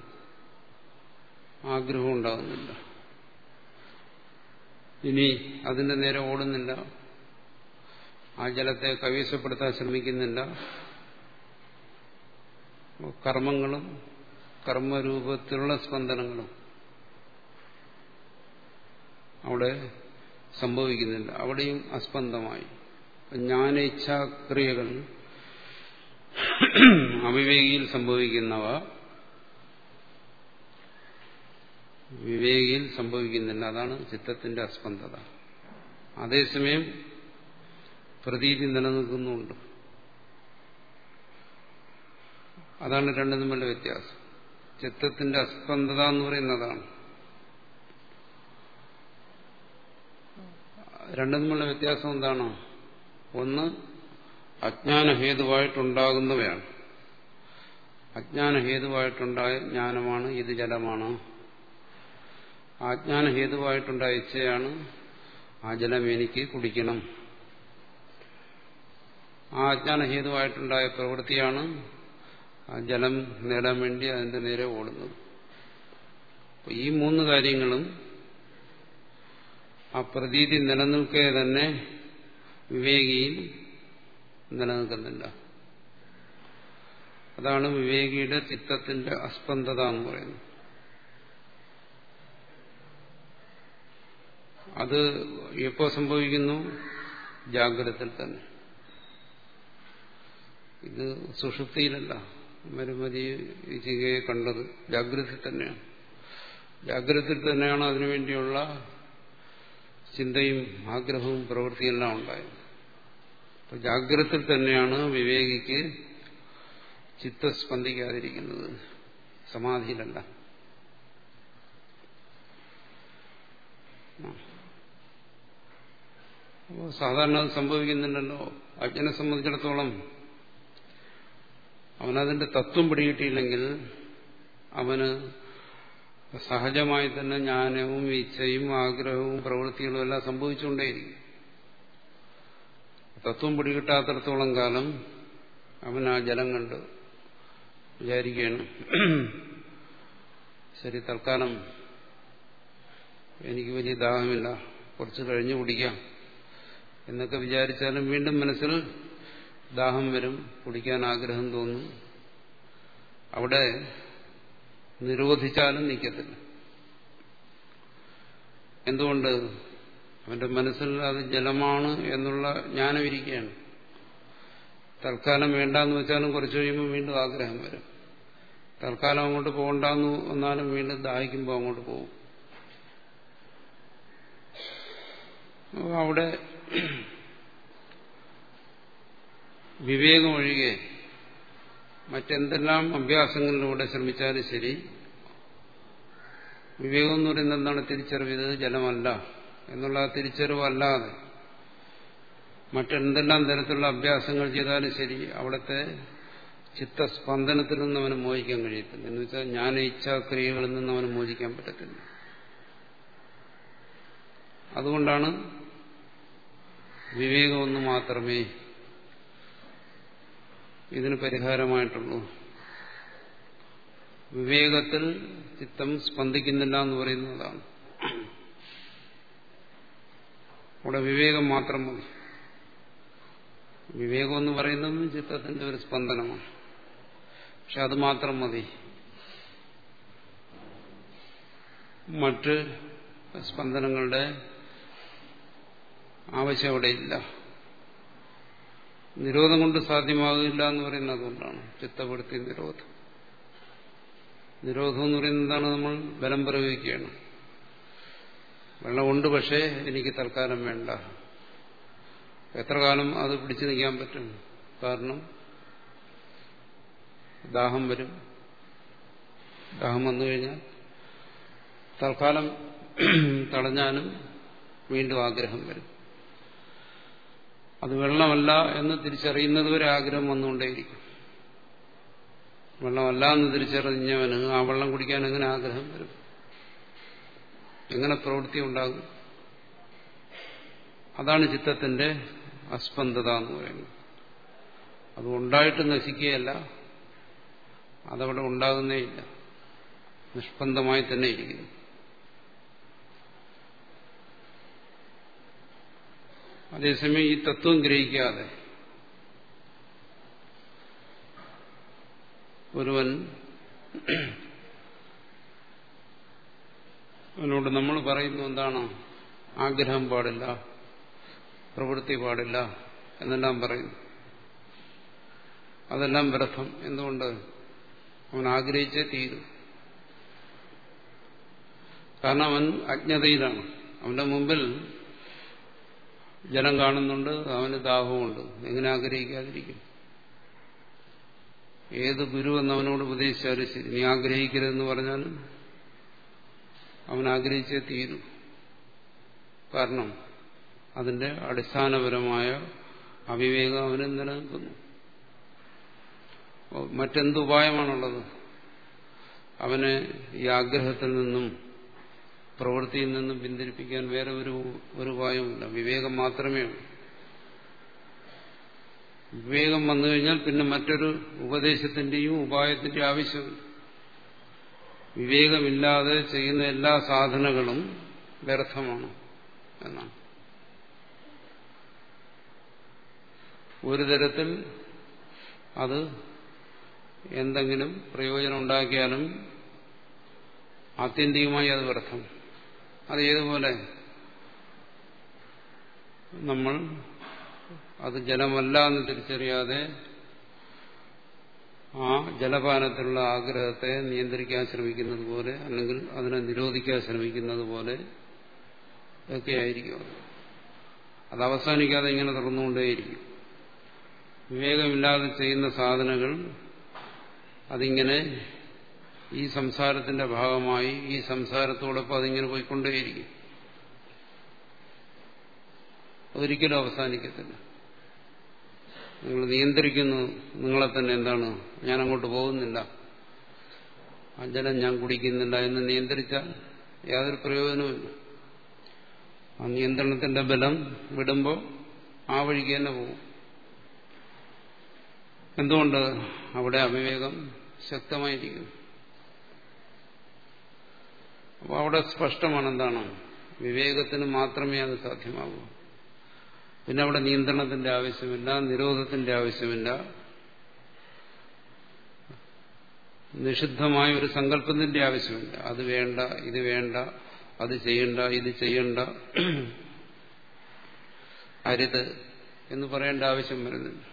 ആഗ്രഹം ഉണ്ടാകുന്നില്ല. ഇനി അതിന്റെ നേരെ ഓടുന്നില്ല. ആ ജലത്തെ കൈവശപ്പെടുത്താൻ ശ്രമിക്കുന്നില്ല. കർമ്മങ്ങളും കർമ്മരൂപത്തിലുള്ള സ്പന്ദനങ്ങളും അവിടെ സംഭവിക്കുന്നില്ല. അവിടെയും അസ്പന്ദമായി. ജ്ഞാനേച്ഛാക്രിയകൾ അവിവേകിയിൽ സംഭവിക്കുന്നവ. വിവേകിയിൽ സംഭവിക്കുന്നില്ല. അതാണ് ചിത്തത്തിന്റെ അസ്പന്ദത. അതേസമയം പ്രതീതി നിലനിൽക്കുന്നുണ്ട്. അതാണ് രണ്ടും തമ്മിലുള്ള വ്യത്യാസം. ചിത്തത്തിന്റെ അസ്പന്ദത എന്ന് പറയുന്നതാണ്. രണ്ടും തമ്മിലുള്ള വ്യത്യാസം എന്താണ്? ഒന്ന് അജ്ഞാനഹേതുവായിട്ടുണ്ടാകുന്നവയാണ്. അജ്ഞാനഹേതുവായിട്ടുണ്ടായ ജ്ഞാനമാണ് ഇത് ജലമാണ്? അജ്ഞാനഹേതുവായിട്ടുണ്ടായ ഇച്ഛയാണ് ആ ജലം എനിക്ക് കുടിക്കണം. ആ അജ്ഞാനഹേതുവായിട്ടുണ്ടായ പ്രവൃത്തിയാണ് ആ ജലം നേടാൻ വേണ്ടി അതിന്റെ നേരെ ഓടുന്നത്. ഈ മൂന്ന് കാര്യങ്ങളും ആ പ്രതീതി നിലനിൽക്കെ തന്നെ വിവേകിയിൽ നിലനിൽക്കുന്നില്ല അതാണ് വിവേകിയുടെ ചിത്തത്തിന്റെ അസ്പന്ദത എന്ന് പറയുന്നത്. അത് എപ്പോ സംഭവിക്കുന്നു? ജാഗ്രതത്തിൽ തന്നെ. ഇത് സുഷുപ്തിയിലല്ല. മരുമതി ചികയെ കണ്ടത് ജാഗ്രതയിൽ തന്നെയാണ്. ജാഗ്രതയിൽ തന്നെയാണ് അതിനുവേണ്ടിയുള്ള ചിന്തയും ആഗ്രഹവും പ്രവൃത്തിയെല്ലാം ഉണ്ടായി അപ്പൊ ജാഗ്രതത്തിൽ തന്നെയാണ് വിവേകിക്ക് ചിത്തസ്പന്ദിക്കാതിരിക്കുന്നത്. സമാധിയിലല്ല. അപ്പോൾ സാധാരണ അത് സംഭവിക്കുന്നുണ്ടല്ലോ. അജ്ഞനെ സംബന്ധിച്ചിടത്തോളം അവനതിന്റെ തത്വം പിടികിട്ടിയില്ലെങ്കിൽ അവന് സഹജമായി തന്നെ ജ്ഞാനവും ഇച്ഛയും ആഗ്രഹവും പ്രവൃത്തികളും എല്ലാം സംഭവിച്ചുകൊണ്ടേയിരിക്കും. തത്വം പിടികിട്ടാത്തടത്തോളം കാലം അവൻ ആ ജലം കണ്ട് വിചാരിക്കുകയാണ് ശരി തൽക്കാലം എനിക്ക് വലിയ ദാഹമില്ല കുറച്ച് കഴിഞ്ഞ് കുടിക്കാം എന്നൊക്കെ വിചാരിച്ചാലും വീണ്ടും മനസ്സിൽ ദാഹം വരും കുടിക്കാൻ ആഗ്രഹം തോന്നും. അവിടെ നിരോധിച്ചാലും നിൽക്കത്തില്ല. എന്തുകൊണ്ട്? അവന്റെ മനസ്സിൽ അത് ജലമാണ് എന്നുള്ള ജ്ഞാനം ഇരിക്കുകയാണ്. തൽക്കാലം വേണ്ടാന്ന് വെച്ചാലും കുറച്ചു കഴിയുമ്പോൾ വീണ്ടും ആഗ്രഹം വരും. തൽക്കാലം അങ്ങോട്ട് പോകണ്ടെന്ന് വന്നാലും വീണ്ടും ദാഹിക്കുമ്പോൾ അങ്ങോട്ട് പോകും. അവിടെ വിവേകം ഒഴികെ മറ്റെന്തെല്ലാം അഭ്യാസങ്ങളിലൂടെ ശ്രമിച്ചാലും ശരി വിവേകം എന്ന് പറയുന്നത് എന്താണ്? തിരിച്ചറിവ് ജലമല്ല എന്നുള്ള തിരിച്ചറിവല്ലാതെ മറ്റെന്തെല്ലാം തരത്തിലുള്ള അഭ്യാസങ്ങൾ ചെയ്താലും ശരി അവിടുത്തെ ചിത്തസ്പന്ദനത്തിൽ നിന്ന് അവന് മോചിക്കാൻ കഴിയത്തില്ല. എന്ന് വെച്ചാൽ ജ്ഞാന ഇച്ഛാക്രിയകളിൽ നിന്ന് അവന് മോചിക്കാൻ പറ്റത്തില്ല. അതുകൊണ്ടാണ് വിവേകമൊന്നു മാത്രമേ ഇതിന് പരിഹാരമായിട്ടുള്ളൂ. വിവേകത്തിൽ ചിത്തം സ്പന്ദിക്കുന്നില്ല എന്ന് പറയുന്നതാണ്. അവിടെ വിവേകം മാത്രം മതി വിവേകം എന്ന് പറയുന്നതും ചിത്തത്തിന്റെ ഒരു സ്പന്ദനമാണ്. പക്ഷെ അത് മാത്രം മതി. മറ്റ് സ്പന്ദനങ്ങളുടെ ആവശ്യം അവിടെയില്ല നിരോധം കൊണ്ട് സാധ്യമാകില്ല എന്ന് പറയുന്നത് അതുകൊണ്ടാണ്. ചിത്തപ്പെടുത്തി നിരോധം. നിരോധം എന്ന് പറയുന്നത് എന്താണ്? നമ്മൾ ബലം പ്രയോഗിക്കുകയാണ്. വെള്ളമുണ്ട് പക്ഷേ എനിക്ക് തൽക്കാലം വേണ്ട. എത്ര കാലം അത് പിടിച്ചു നിൽക്കാൻ പറ്റും? കാരണം ദാഹം വരും. ദാഹം വന്നു കഴിഞ്ഞാൽ തൽക്കാലം തടഞ്ഞാലും വീണ്ടും ആഗ്രഹം വരും. അത് വെള്ളമല്ല എന്ന് തിരിച്ചറിയുന്നത് വരെ ആഗ്രഹം വന്നുകൊണ്ടേയിരിക്കും. വെള്ളമല്ല എന്ന് തിരിച്ചറിഞ്ഞവന് ആ വെള്ളം കുടിക്കാൻ എങ്ങനെ ആഗ്രഹം വരും? എങ്ങനെ പ്രവൃത്തി ഉണ്ടാകും? അതാണ് ചിത്തത്തിന്റെ അസ്പന്ദത എന്ന് പറയുന്നത്. അത് ഉണ്ടായിട്ട് നശിക്കുകയല്ല. അതവിടെ ഉണ്ടാകുന്നേയില്ല. നിഷ്പന്ദമായി തന്നെ ഇരിക്കുന്നു. അതേസമയം ഈ തത്വം ഗ്രഹിക്കാതെ ഒരുവൻ അവനോട് നമ്മൾ പറയുന്നു എന്താണ്? ആഗ്രഹം പാടില്ല പ്രവൃത്തി പാടില്ല എന്നെല്ലാം പറയുന്നു. അതെല്ലാം വ്യർത്ഥം. എന്തുകൊണ്ട്? അവൻ ആഗ്രഹിച്ചേ തീരും. കാരണം അവൻ അജ്ഞതയിലാണ്. അവന്റെ മുമ്പിൽ ജലം കാണുന്നുണ്ട് അവന് ദാഹമുണ്ട് എങ്ങനെ ആഗ്രഹിക്കാതിരിക്കും? ഏത് ഗുരു എന്നവനോട് ഉപദേശിച്ചാലും ശരി. നീ ആഗ്രഹിക്കരുതെന്ന് പറഞ്ഞാലും അവൻ ആഗ്രഹിച്ചേ തീരും. കാരണം അതിന്റെ അടിസ്ഥാനപരമായ അവിവേകം അവന് നിലനിൽക്കുന്നു. മറ്റെന്തുപായമാണുള്ളത് അവനെ ഈ ആഗ്രഹത്തിൽ നിന്നും പ്രവൃത്തിയിൽ നിന്നും പിന്തിരിപ്പിക്കാൻ വേറെ ഒരു ഒരു ഉപായവുമില്ല വിവേകം മാത്രമേ വിവേകം വന്നു കഴിഞ്ഞാൽ പിന്നെ മറ്റൊരു ഉപദേശത്തിന്റെയും ഉപായത്തിന്റെയും ആവശ്യമില്ല. വിവേകമില്ലാതെ ചെയ്യുന്ന എല്ലാ സാധനങ്ങളും വ്യർത്ഥമാണ് എന്നാണ്. ഒരു തരത്തിൽ അത് എന്തെങ്കിലും പ്രയോജനം ഉണ്ടാക്കിയാലും ആത്യന്തികമായി അത് വ്യർത്ഥം. അത് നമ്മൾ അത് ജലമല്ല എന്ന് തിരിച്ചറിയാതെ ആ ജലപാനത്തിലുള്ള ആഗ്രഹത്തെ നിയന്ത്രിക്കാൻ ശ്രമിക്കുന്നത് പോലെ അല്ലെങ്കിൽ അതിനെ നിരോധിക്കാൻ ശ്രമിക്കുന്നത് പോലെ ഒക്കെയായിരിക്കും. അത് അവസാനിക്കാതെ ഇങ്ങനെ തുറന്നുകൊണ്ടേയിരിക്കും വിവേകമില്ലാതെ ചെയ്യുന്ന സാധനങ്ങൾ അതിങ്ങനെ ഈ സംസാരത്തിന്റെ ഭാഗമായി ഈ സംസാരത്തോടൊപ്പം അതിങ്ങനെ പോയിക്കൊണ്ടേയിരിക്കും. ഒരിക്കലും അവസാനിക്കത്തില്ല. നിങ്ങൾ നിയന്ത്രിക്കുന്നു നിങ്ങളെ തന്നെ എന്താണ്? ഞാൻ അങ്ങോട്ട് പോകുന്നില്ല. ആ ജലം ഞാൻ കുടിക്കുന്നില്ല എന്ന് നിയന്ത്രിച്ചാൽ യാതൊരു പ്രയോജനവുമില്ല. ആ നിയന്ത്രണത്തിന്റെ ബലം വിടുമ്പോൾ ആ വഴിക്ക് തന്നെ പോകും. എന്തുകൊണ്ട് അവിടെ അവിവേകം ശക്തമായിരിക്കും അപ്പോൾ അവിടെ സ്പഷ്ടമാണ് എന്താണ് വിവേകത്തിന് മാത്രമേ അത് സാധ്യമാകൂ. പിന്നെ അവിടെ നിയന്ത്രണത്തിന്റെ ആവശ്യമില്ല നിരോധത്തിന്റെ ആവശ്യമില്ല. നിഷിദ്ധമായ ഒരു സങ്കല്പത്തിന്റെ ആവശ്യമില്ല. അത് വേണ്ട ഇത് വേണ്ട അത് ചെയ്യണ്ട ഇത് ചെയ്യണ്ട. അരുത് എന്ന് പറയേണ്ട ആവശ്യം വരുന്നില്ല.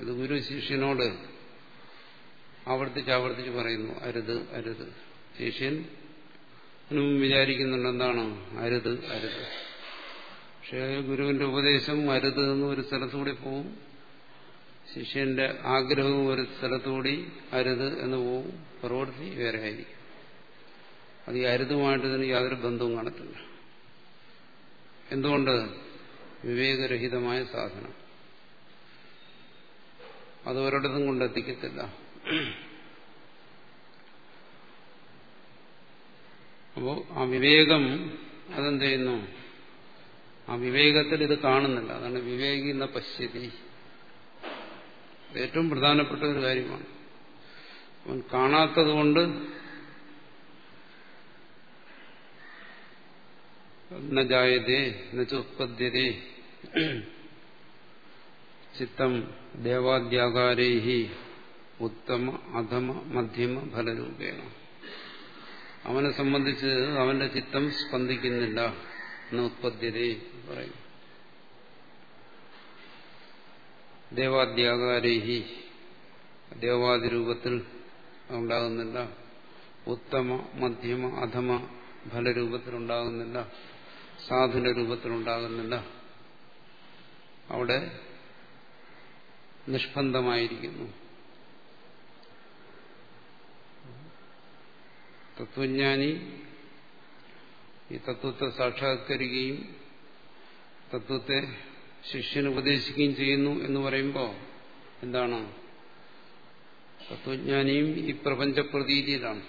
ഇത് ഗുരു ശിഷ്യനോട് ആവർത്തിച്ച് ആവർത്തിച്ച് പറയുന്നു അരുത് അരുത്. ശിഷ്യൻ വിചാരിക്കുന്നുണ്ട്. എന്താണ്? അരുത് അരുത്. പക്ഷേ ഗുരുവിന്റെ ഉപദേശം അരുത് എന്ന് ഒരു സ്ഥലത്തുകൂടി പോവും. ശിഷ്യന്റെ ആഗ്രഹവും ഒരു സ്ഥലത്തുകൂടി അരുത് എന്ന് പോവും. പ്രവൃത്തി വേറെ ആയിരിക്കും. അത് ഈ അരുതുമായിട്ട് ഇതിന് യാതൊരു ബന്ധവും കാണത്തില്ല. എന്തുകൊണ്ട്? വിവേകരഹിതമായ സാധനം. അത് ഒരിടത്തും കൊണ്ടെത്തിക്കത്തില്ല. അപ്പോ ആ വിവേകം അതെന്ത് ചെയ്യുന്നു ആ വിവേകത്തിൽ ഇത് കാണുന്നില്ല. അതാണ് വിവേകി എന്ന പശ്യതി. ഏറ്റവും പ്രധാനപ്പെട്ട ഒരു കാര്യമാണ്. അവൻ കാണാത്തതുകൊണ്ട് ജായതേ നുത്പദ്യതേ ചിത്തം ദേവാദ്യാകാരേഹി ഉത്തമ അധമ മധ്യമ ഫലരൂപേണ. അവനെ സംബന്ധിച്ച് അവന്റെ ചിത്തം സ്പന്ദിക്കുന്നില്ല എന്ന് ഉത്പത്തിയതേ പറയും. ദേവാദ്യാകാരേഹി ദേവാദി രൂപത്തിൽ ഉണ്ടാകുന്നില്ല ഉത്തമ മധ്യമ അധമ ഫലരൂപത്തിലുണ്ടാകുന്നില്ല. സാധന രൂപത്തിലുണ്ടാകുന്നില്ല. അവിടെ നിഷ്പന്ദമായിരിക്കുന്നു തത്വജ്ഞാനി ഈ തത്വത്തെ സാക്ഷാത്കരിക്കുകയും തത്വത്തെ ശിഷ്യന് ഉപദേശിക്കുകയും ചെയ്യുന്നു എന്ന് പറയുമ്പോൾ എന്താണ്? തത്വജ്ഞാനിയും ഈ പ്രപഞ്ച പ്രതീതിയിലാണ്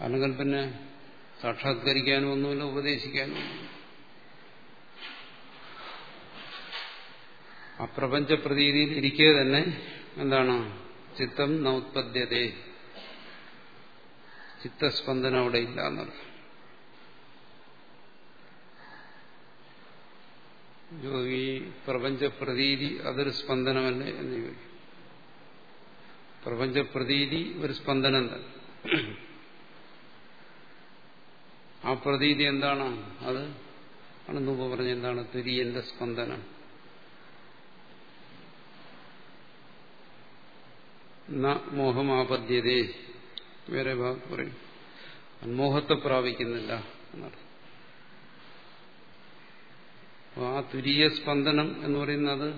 അല്ലെങ്കിൽ പിന്നെ സാക്ഷാത്കരിക്കാനും ഒന്നുമില്ല ഉപദേശിക്കാനും ആ പ്രപഞ്ച പ്രതീതിയിൽ ഇരിക്കെ തന്നെ എന്താണ്? ചിത്തം ന ഉത്പദ്യതേ ചിത്തസ്പന്ദനം അവിടെ ഇല്ല എന്നർത്ഥം യോഗി പ്രപഞ്ചപ്രതീതി അതൊരു സ്പന്ദനമല്ലേ എന്ന് ചോദിക്കും. പ്രപഞ്ചപ്രതീതി ഒരു സ്പന്ദനം തന്നെ. ആ പ്രതീതി എന്താണ്? അത് മുമ്പ് പറഞ്ഞ എന്താണ്? തുര്യന്റെ സ്പന്ദനം. മോഹമാപദ്യതേ വേറെ പറയും. മോഹത്തെ പ്രാപിക്കുന്നില്ല എന്നർത്ഥം. ആ തുരീയ സ്പന്ദനം എന്ന് പറയുന്നത്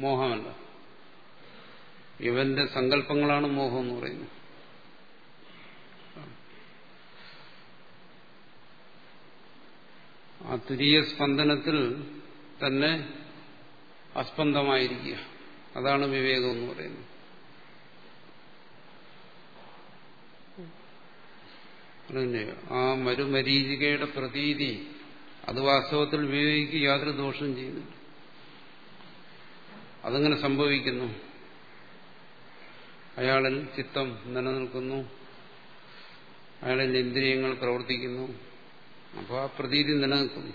മോഹമല്ല. ഇവന്റെ സങ്കല്പങ്ങളാണ് മോഹം എന്ന് പറയുന്നത്. ആ തുരീയ സ്പന്ദനത്തിൽ തന്നെ അസ്പന്ദമായിരിക്കുക. അതാണ് വിവേകം എന്ന് പറയുന്നത്. ആ മരുമരീചികയുടെ പ്രതീതി അത് വാസ്തവത്തിൽ വിവേകിക്ക് യാതൊരു ദോഷവും ചെയ്യുന്നില്ല. അതങ്ങനെ സംഭവിക്കുന്നു. അയാളിൽ ചിത്തം നിലനിൽക്കുന്നു. അയാളിൽ ഇന്ദ്രിയങ്ങൾ പ്രവർത്തിക്കുന്നു. അപ്പോൾ ആ പ്രതീതി നിലനിൽക്കുന്നു.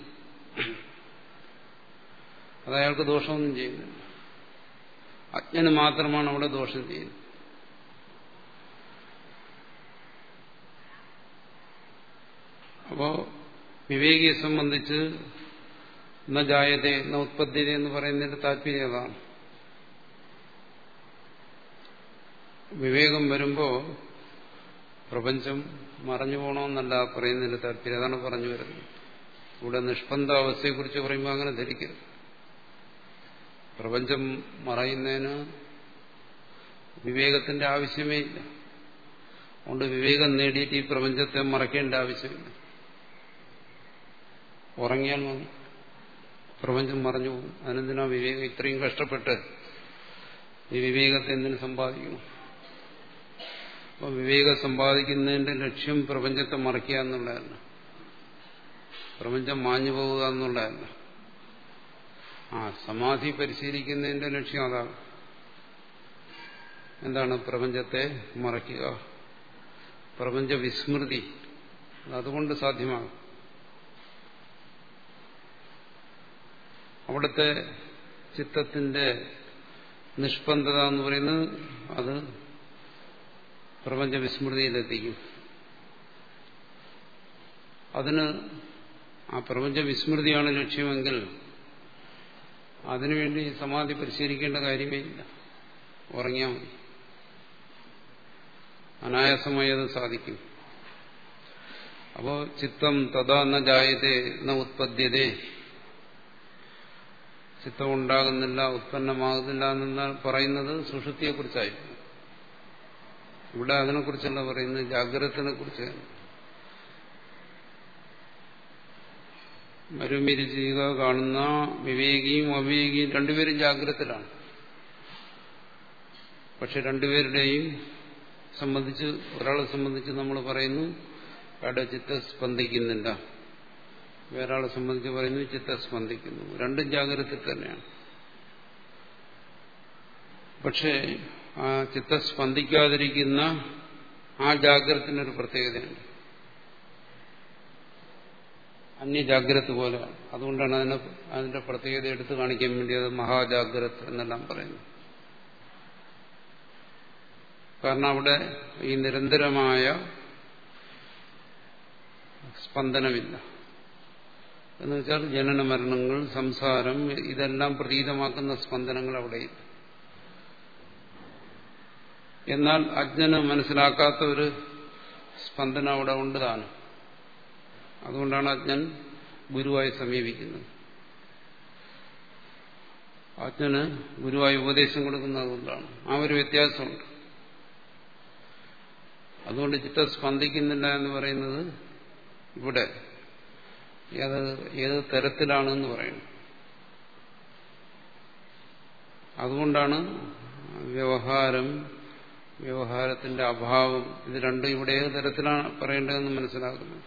അത് അയാൾക്ക് ദോഷമൊന്നും ചെയ്യുന്നില്ല. അജ്ഞന് മാത്രമാണ് അവിടെ ദോഷം ചെയ്യുന്നത്. അപ്പോ വിവേകിയെ സംബന്ധിച്ച് ന ജായത ന ഉത്പദ്ധ്യത എന്ന് പറയുന്നതിന്റെ താല്പര്യം അതാണ്. വിവേകം വരുമ്പോ പ്രപഞ്ചം മറഞ്ഞു പോകണമെന്നല്ല പറയുന്നതിന്റെ താല്പര്യം. അതാണ് പറഞ്ഞു വരുന്നത്. ഇവിടെ നിഷ്പന്ത അവസ്ഥയെക്കുറിച്ച് പറയുമ്പോൾ അങ്ങനെ ധരിക്കരുത്. പ്രപഞ്ചം മറയുന്നതിന് വിവേകത്തിന്റെ ആവശ്യമേ ഇല്ല. അതുകൊണ്ട് വിവേകം നേടിയിട്ട് ഈ പ്രപഞ്ചത്തെ മറയ്ക്കേണ്ട ആവശ്യമില്ല. ഉറങ്ങിയാൽ മതി. പ്രപഞ്ചം മറഞ്ഞു പോകും. അതിനെന്തിനാ വിവേകം? ഇത്രയും കഷ്ടപ്പെട്ട് ഈ വിവേകത്തെ എന്തിനു സമ്പാദിക്കും? അപ്പൊ വിവേകം സമ്പാദിക്കുന്നതിന്റെ ലക്ഷ്യം പ്രപഞ്ചത്തെ മറയ്ക്കുക എന്നുള്ളതല്ല. പ്രപഞ്ചം മാഞ്ഞു പോവുക എന്നുള്ളതല്ല. ആ സമാധി പരിശീലിക്കുന്നതിന്റെ ലക്ഷ്യം അതാണ്. എന്താണ് പ്രപഞ്ചത്തെ മറയ്ക്കുക? പ്രപഞ്ച വിസ്മൃതി. അതുകൊണ്ട് സാധ്യമാകും. അവിടുത്തെ ചിത്തത്തിന്റെ നിഷ്പന്ധത എന്ന് പറയുന്നത് അത് പ്രപഞ്ച വിസ്മൃതിയിലെത്തിക്കും അതിന് ആ പ്രപഞ്ച വിസ്മൃതിയാണ് ലക്ഷ്യമെങ്കിൽ അതിനുവേണ്ടി സമാധി പരിശീലിക്കേണ്ട കാര്യമേ ഇല്ല. ഉറങ്ങിയാൽ മതി. അനായാസമായി അത് സാധിക്കും. അപ്പോ ചിത്തം തഥാ ന ജായതേ ന ഉത്പദ്യതേ ചിത്തം ഉണ്ടാകുന്നില്ല ഉത്പന്നമാകുന്നില്ല എന്നാൽ പറയുന്നത് സുഷുതിയെക്കുറിച്ചായിരുന്നു ഇവിടെ അതിനെക്കുറിച്ചല്ല പറയുന്നത് ജാഗ്രതത്തിനെ കുറിച്ച് മരുമിരിചിക കാണുന്ന വിവേകിയും അവിവേകിയും രണ്ടുപേരും ജാഗ്രതത്തിലാണ്. പക്ഷെ രണ്ടുപേരുടെയും സംബന്ധിച്ച് ഒരാളെ സംബന്ധിച്ച് നമ്മൾ പറയുന്നു അയാളുടെ ചിത്ത സ്പന്ദിക്കുന്നില്ല. വേറൊരാളെ സംബന്ധിച്ച് പറയുന്നു ചിത്ത സ്പന്ദിക്കുന്നു. രണ്ടും ജാഗ്രത തന്നെയാണ്. പക്ഷേ ആ ചിത്ത സ്പന്ദിക്കാതിരിക്കുന്ന ആ ജാഗ്രതത്തിനൊരു പ്രത്യേകതയുണ്ട്. അന്യജാഗ്രത പോലെ. അതുകൊണ്ടാണ് അതിനെ അതിന്റെ പ്രത്യേകത എടുത്തു കാണിക്കാൻ വേണ്ടി അത് മഹാജാഗ്രത എന്നെല്ലാം പറയുന്നു. കാരണം അവിടെ ഈ നിരന്തരമായ സ്പന്ദനമില്ല. എന്ന് വെച്ചാൽ ജനന മരണങ്ങൾ സംസാരം ഇതെല്ലാം പ്രതീതമാക്കുന്ന സ്പന്ദനങ്ങൾ അവിടെയില്ല എന്നാൽ അജ്ഞന് മനസ്സിലാക്കാത്ത ഒരു സ്പന്ദനം അവിടെ ഉണ്ട് താനും അതുകൊണ്ടാണ് അജ്ഞൻ ഗുരുവായി സമീപിക്കുന്നത്. അജ്ഞന് ഗുരുവായി ഉപദേശം കൊടുക്കുന്നത് അതുകൊണ്ടാണ് ആ ഒരു വ്യത്യാസമുണ്ട്. അതുകൊണ്ട് ചിത്തം സ്പന്ദിക്കുന്നില്ല എന്ന് പറയുന്നത് ഇവിടെ. ഏത് ഏത് തരത്തിലാണെന്ന് പറയുന്നു. അതുകൊണ്ടാണ് വ്യവഹാരം വ്യവഹാരത്തിന്റെ അഭാവം ഇത് രണ്ടും ഇവിടെ ഏത് തരത്തിലാണ് പറയേണ്ടതെന്ന് മനസ്സിലാക്കുന്നത്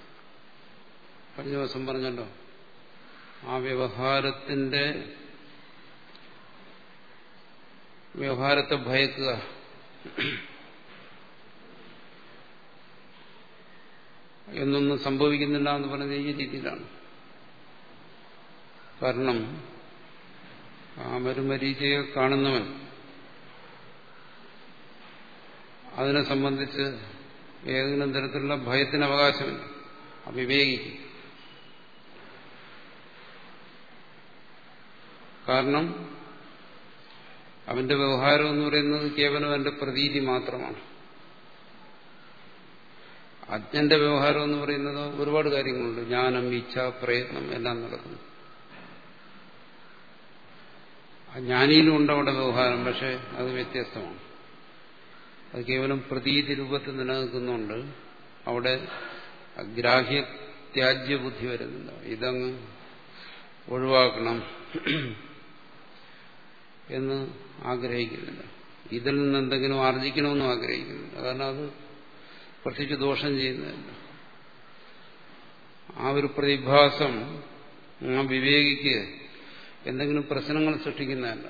കഴിഞ്ഞ ദിവസം പറഞ്ഞല്ലോ ആ വ്യവഹാരത്തിന്റെ വ്യവഹാരത്തെ ഭയക്കുക. എന്നൊന്നും സംഭവിക്കുന്നില്ല എന്ന് പറഞ്ഞ ഈ രീതിയിലാണ്. കാരണം ആ മരുമരീചയെ കാണുന്നവൻ അതിനെ സംബന്ധിച്ച് ഏതെങ്കിലും തരത്തിലുള്ള ഭയത്തിന് അവകാശമില്ല. അവിവേകിക്കും. കാരണം അവന്റെ വ്യവഹാരം എന്ന് പറയുന്നത് കേവലം അവന്റെ പ്രതീതി മാത്രമാണ്. അജ്ഞന്റെ വ്യവഹാരം എന്ന് പറയുന്നത് ഒരുപാട് കാര്യങ്ങളുണ്ട്. ജ്ഞാനം ഇച്ഛ പ്രയത്നം എല്ലാം നടക്കുന്നു. ജ്ഞാനിയിലും ഉണ്ട് അവിടെ വ്യവഹാരം പക്ഷെ അത് വ്യത്യസ്തമാണ്. അത് കേവലം പ്രതീതി രൂപത്തിൽ നിലനിൽക്കുന്നുണ്ട്. അവിടെ ഗ്രാഹ്യ ത്യാജ്യ ബുദ്ധി വരുന്നില്ല ഇതങ്ങ് ഒഴിവാക്കണം എന്ന് ആഗ്രഹിക്കുന്നില്ല. ഇതിൽ നിന്ന് എന്തെങ്കിലും ആർജിക്കണമെന്നും ആഗ്രഹിക്കുന്നില്ല. കാരണം അത് പ്രത്യേകിച്ച് ദോഷം ചെയ്യുന്നതല്ല. ആ ഒരു പ്രതിഭാസം ആ വിവേകിക്ക് എന്തെങ്കിലും പ്രശ്നങ്ങൾ സൃഷ്ടിക്കുന്നതല്ല.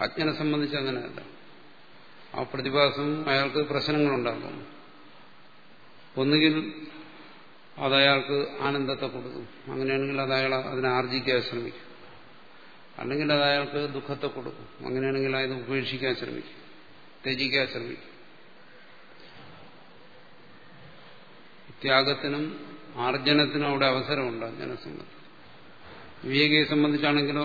അജ്ഞനെ സംബന്ധിച്ച് അങ്ങനെയല്ല. ആ പ്രതിഭാസം അയാൾക്ക് പ്രശ്നങ്ങളുണ്ടാക്കും. ഒന്നുകിൽ അത് അയാൾക്ക് ആനന്ദത്തെ കൊടുക്കും. അങ്ങനെയാണെങ്കിൽ അത് അയാൾ അതിനെ ആർജിക്കാൻ ശ്രമിക്കും. അല്ലെങ്കിൽ അത് അയാൾക്ക് ദുഃഖത്തെ കൊടുക്കും. അങ്ങനെയാണെങ്കിൽ അയാൾ ഉപേക്ഷിക്കാൻ ശ്രമിക്കും. ത്യജിക്കാൻ ശ്രമിക്കും. ത്യാഗത്തിനും ആർജനത്തിനും അവിടെ അവസരമുണ്ട് സംബന്ധിച്ച്. വിവേകിയെ സംബന്ധിച്ചാണെങ്കിലോ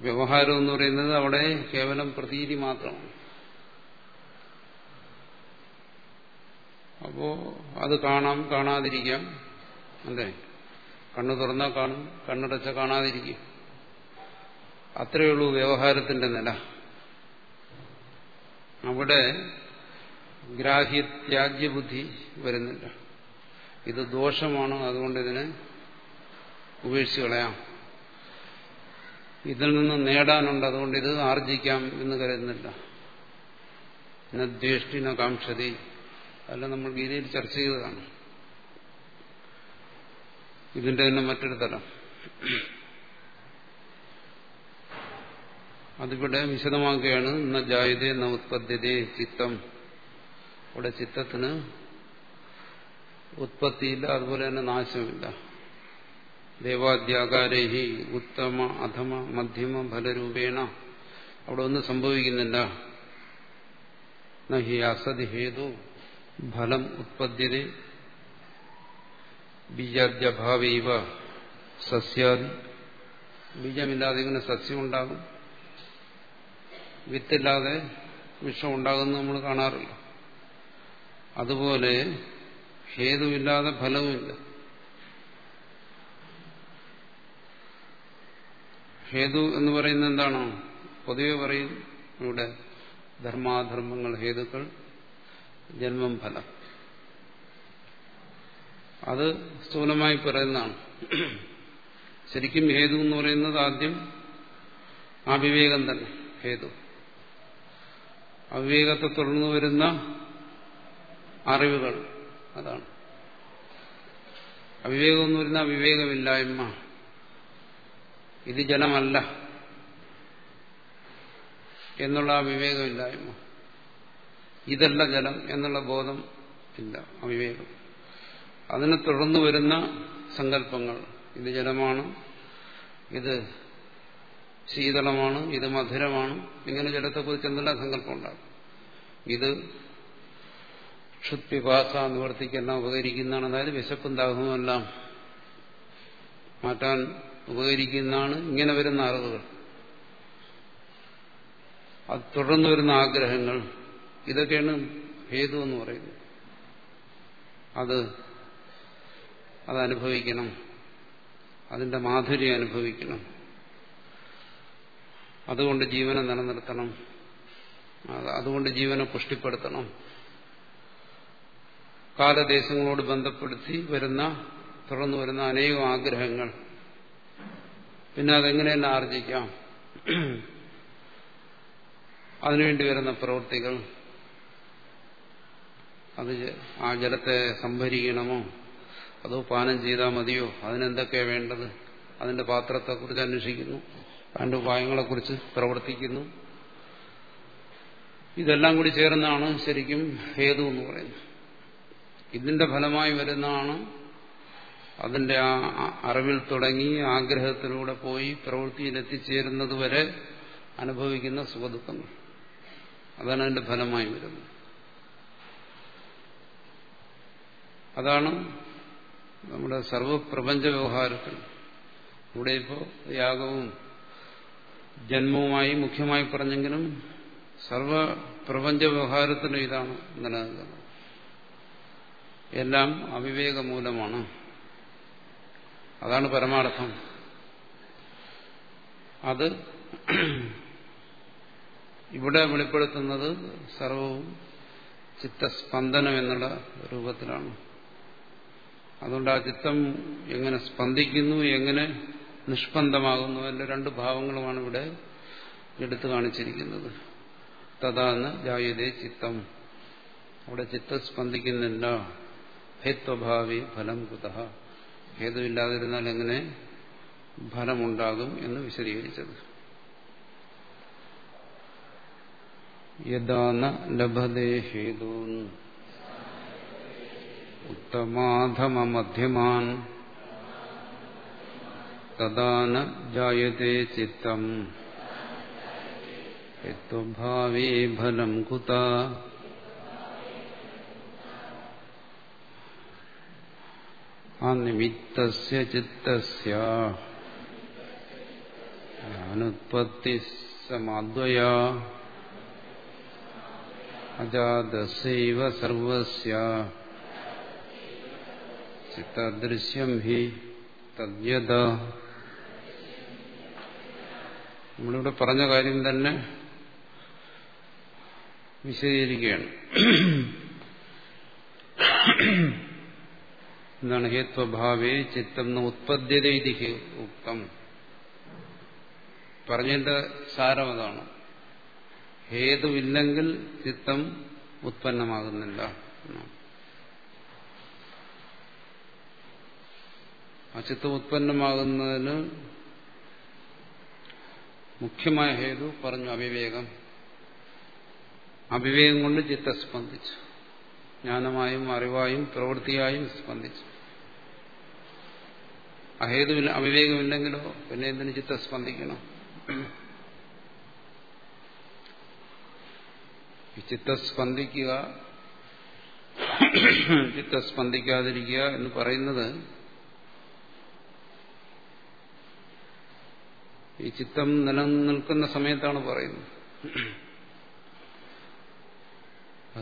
വ്യവഹാരം എന്ന് പറയുന്നത് അവിടെ കേവലം പ്രതീതി മാത്രമാണ്. അപ്പോ അത് കാണാം കാണാതിരിക്കാം അല്ലേ? കണ്ണു തുറന്നാൽ കാണും കണ്ണടച്ച കാണാതിരിക്കും. അത്രയുള്ളൂ വ്യവഹാരത്തിന്റെ നില. അവിടെ ഗ്രാഹ്യത്യാജ്യബുദ്ധി ബുദ്ധി വരുന്നില്ല. ഇത് ദോഷമാണ് അതുകൊണ്ട് ഇതിനെ ഉപേക്ഷിച്ച് കളയാം. ഇതിൽ നിന്ന് നേടാനുണ്ട്. അതുകൊണ്ട് ഇത് ആർജിക്കാം എന്ന് കരുതുന്നില്ല. ദ്വേഷ്ടിന കാംക്ഷതി. അല്ല നമ്മൾ ഗീതയിൽ ചർച്ച ചെയ്തതാണ്. ഇതിന്റെ തന്നെ മറ്റൊരു തലം. അതിവിടെ വിശദമാക്കുകയാണ്. ന ജായതേ ന ഉത്പത്തിയതേ ചിത്തം. ഇവിടെ ചിത്തത്തിന് ഉത്പത്തിയില്ല. അതുപോലെ തന്നെ നാശമില്ല ദേവാദ്യാകാരേഹി ഉത്തമ അധമ മധ്യമ ഫലരൂപേണ. അവിടെ ഒന്നും സംഭവിക്കുന്നില്ല. നഹി അസതി ഹേതു ഫലം ഉത്പദ്യത ബീജാദ്യഭാവൈവ സസ്യാദി. ബീജമില്ലാതെ ഇങ്ങനെ സസ്യം ഉണ്ടാകും വിത്തില്ലാതെ വിഷം ഉണ്ടാകുന്നു നമ്മൾ കാണാറില്ല. അതുപോലെ ഹേതുവില്ലാതെ ഫലവുമില്ല. ഹേതു എന്ന് പറയുന്നത് എന്താണോ? പൊതുവെ പറയും ഇവിടെ ധർമാധർമ്മങ്ങൾ ഹേതുക്കൾ ജന്മം ഫലം. അത് സ്ഥൂലമായി പറയുന്നതാണ്. ശരിക്കും ഹേതു എന്ന് പറയുന്നത് ആദ്യം അവിവേകം തന്നെ ഹേതു. അവിവേകത്തെ തുടർന്ന് വരുന്ന അറിവുകൾ അതാണ്. അവിവേകം എന്ന് പറയുന്ന അവിവേകമില്ലായ്മ ഇത് ജലമല്ല എന്നുള്ള ആ വിവേകമില്ലായ്മ. ഇതല്ല ജലം എന്നുള്ള ബോധം ഇല്ല അവിവേകം അതിനെ തുടർന്ന് വരുന്ന സങ്കല്പങ്ങൾ ഇത് ജലമാണ് ഇത് ശീതളമാണ് ഇത് മധുരമാണ് ഇങ്ങനെ ജലത്തെക്കുറിച്ച് എന്തെല്ലാം സങ്കല്പം ഉണ്ടാകും? ഇത് ക്ഷുത്പിപാസ നിവർത്തിക്കെല്ലാം ഉപകരിക്കുന്നതാണ്. അതായത് വിശപ്പും ദാഹവുമെല്ലാം മാറ്റാൻ ഉപകരിക്കുന്നതാണ് ഇങ്ങനെ വരുന്ന അറിവുകൾ. അത് തുടർന്ന് വരുന്ന ആഗ്രഹങ്ങൾ ഇതൊക്കെയാണ് ഹേതു എന്ന് പറയുന്നത്. അത് അതനുഭവിക്കണം. അതിന്റെ മാധുര്യം അനുഭവിക്കണം. അതുകൊണ്ട് ജീവനെ നിലനിർത്തണം. അതുകൊണ്ട് ജീവനെ പുഷ്ടിപ്പെടുത്തണം. കാലദേശങ്ങളോട് ബന്ധപ്പെടുത്തി വരുന്ന തുടർന്ന് വരുന്ന അനേകം ആഗ്രഹങ്ങൾ. പിന്നെ അതെങ്ങനെ തന്നെ ആർജിക്കാം? അതിനുവേണ്ടി വരുന്ന പ്രവൃത്തികൾ. അത് ആ ജലത്തെ സംഭരിക്കണമോ? അതോ പാനം ചെയ്താൽ മതിയോ? അതിനെന്തൊക്കെയാണ് വേണ്ടത്? അതിന്റെ പാത്രത്തെക്കുറിച്ച് അന്വേഷിക്കുന്നു. അതിന്റെ ഉപായങ്ങളെക്കുറിച്ച് പ്രവർത്തിക്കുന്നു. ഇതെല്ലാം കൂടി ചേർന്നാണ് ശരിക്കും ഹേതു എന്ന് പറയുന്നത്. ഇതിന്റെ ഫലമായി വരുന്നതാണ് അതിന്റെ ആ അറിവിൽ തുടങ്ങി ആഗ്രഹത്തിലൂടെ പോയി പ്രവൃത്തിയിൽ എത്തിച്ചേരുന്നത് വരെ അനുഭവിക്കുന്ന സുഖദുഃഖങ്ങൾ. അതാണ് അതിന്റെ ഫലമായി വരുന്നത്. അതാണ് നമ്മുടെ സർവപ്രപഞ്ച വ്യവഹാരത്തിൽ. ഇവിടെ ഇപ്പോൾ യാഗവും ജന്മവുമായി മുഖ്യമായി പറഞ്ഞെങ്കിലും സർവപ്രപഞ്ച വ്യവഹാരത്തിന് ഇതാണ് നിലനിൽക്കുന്നത്. എല്ലാം അവിവേകമൂലമാണ്. അതാണ് പരമാർത്ഥം. അത് ഇവിടെ വെളിപ്പെടുത്തുന്നത് സർവവും ചിത്തസ്പന്ദനം എന്നുള്ള രൂപത്തിലാണ്. അതുകൊണ്ട് ആ ചിത്തം എങ്ങനെ സ്പന്ദിക്കുന്നു എങ്ങനെ നിഷ്പന്ദമാകുന്നു എന്റെ രണ്ട് ഭാവങ്ങളുമാണ് ഇവിടെ എടുത്തു കാണിച്ചിരിക്കുന്നത്. തഥാന്ന് ജായതേ ചിത്തം. അവിടെ ചിത്തം സ്പന്ദിക്കുന്നില്ല. ഹേത്വഭാവി ഫലം കുത ഹേതുവില്ലാതിരുന്നാൽ എങ്ങനെ ഫലമുണ്ടാകും എന്ന് വിശദീകരിച്ചത്. യഥാന ലഭതേ ഹേതൂൻ ഉത്തമാധമമധ്യമാൻ തദാന ജായത്തെ ചിത്തം. യത്വഭാവേ ഫലം കുത. അനിമിത്തസ്യ ചിത്തസ്യ. അനുത്പത്തി സമാദ്വയാ അജാതസൈവ സർവസ്യ. ചിത്തദൃശ്യം ഹി തദ്യത. നമ്മളിവിടെ പറഞ്ഞ കാര്യം തന്നെ വിശദീകരിക്കുകയാണ്. എന്താണ് ഹേത്വഭാവേ ചിത്തം ഉത്പദ്യത ഉക്തം. പറഞ്ഞതിന്റെ സാരം അതാണ്. ഹേതുവില്ലെങ്കിൽ ചിത്തം ഉത്പന്നമാകുന്നില്ല. ആ ചിത്തം ഉത്പന്നമാകുന്നതിന് മുഖ്യമായ ഹേതു പറഞ്ഞു അവിവേകം. അവിവേകം കൊണ്ട് ചിത്തം സ്പന്ദിച്ചു. ജ്ഞാനമായും അറിവായും പ്രവൃത്തിയായും സ്പന്ദിച്ചു. അഹേതുവിൽ അവിവേകമില്ലെങ്കിലോ പിന്നെ എന്തിനു ചിത്ത സ്പന്ദിക്കണം? ചിത്തസ്പന്ദിക്കുക ചിത്തസ്പന്ദിക്കാതിരിക്കുക ചിത്തം സ്പന്ദിക്കാതിരിക്കുക എന്ന് പറയുന്നത് ഈ ചിത്തം നിലനിൽക്കുന്ന സമയത്താണ് പറയുന്നത്.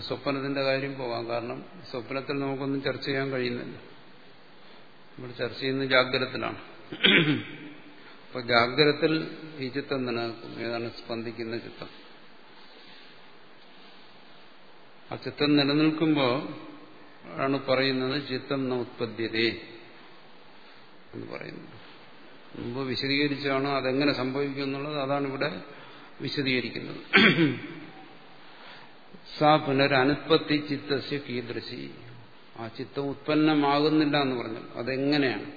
സ്വപ്നത്തിന്റെ കാര്യം പോവാം. കാരണം സ്വപ്നത്തിൽ നമുക്കൊന്നും ചർച്ച ചെയ്യാൻ കഴിയുന്നില്ല. നമ്മൾ ചർച്ച ചെയ്യുന്നത് ജാഗ്രതത്തിലാണ്. അപ്പൊ ജാഗ്രതത്തിൽ ഈ ചിത്തം നിലനിൽക്കും ഏതാണ് സ്പന്ദിക്കുന്ന ചിത്തം ആ ചിത്തം നിലനിൽക്കുമ്പോൾ ആണ് പറയുന്നത് ചിത്തം ന ഉത്പദ്യതേ എന്ന് പറയുന്നത്. മുമ്പ് വിശദീകരിച്ചാണ് അതെങ്ങനെ സംഭവിക്കും എന്നുള്ളത് അതാണ് ഇവിടെ വിശദീകരിക്കുന്നത്. സാ പുനരനുത്പത്തി ചിത്തസ്യ കീദൃശി. ആ ചിത്തം ഉത്പന്നമാകുന്നില്ല എന്ന് പറഞ്ഞു അതെങ്ങനെയാണ്?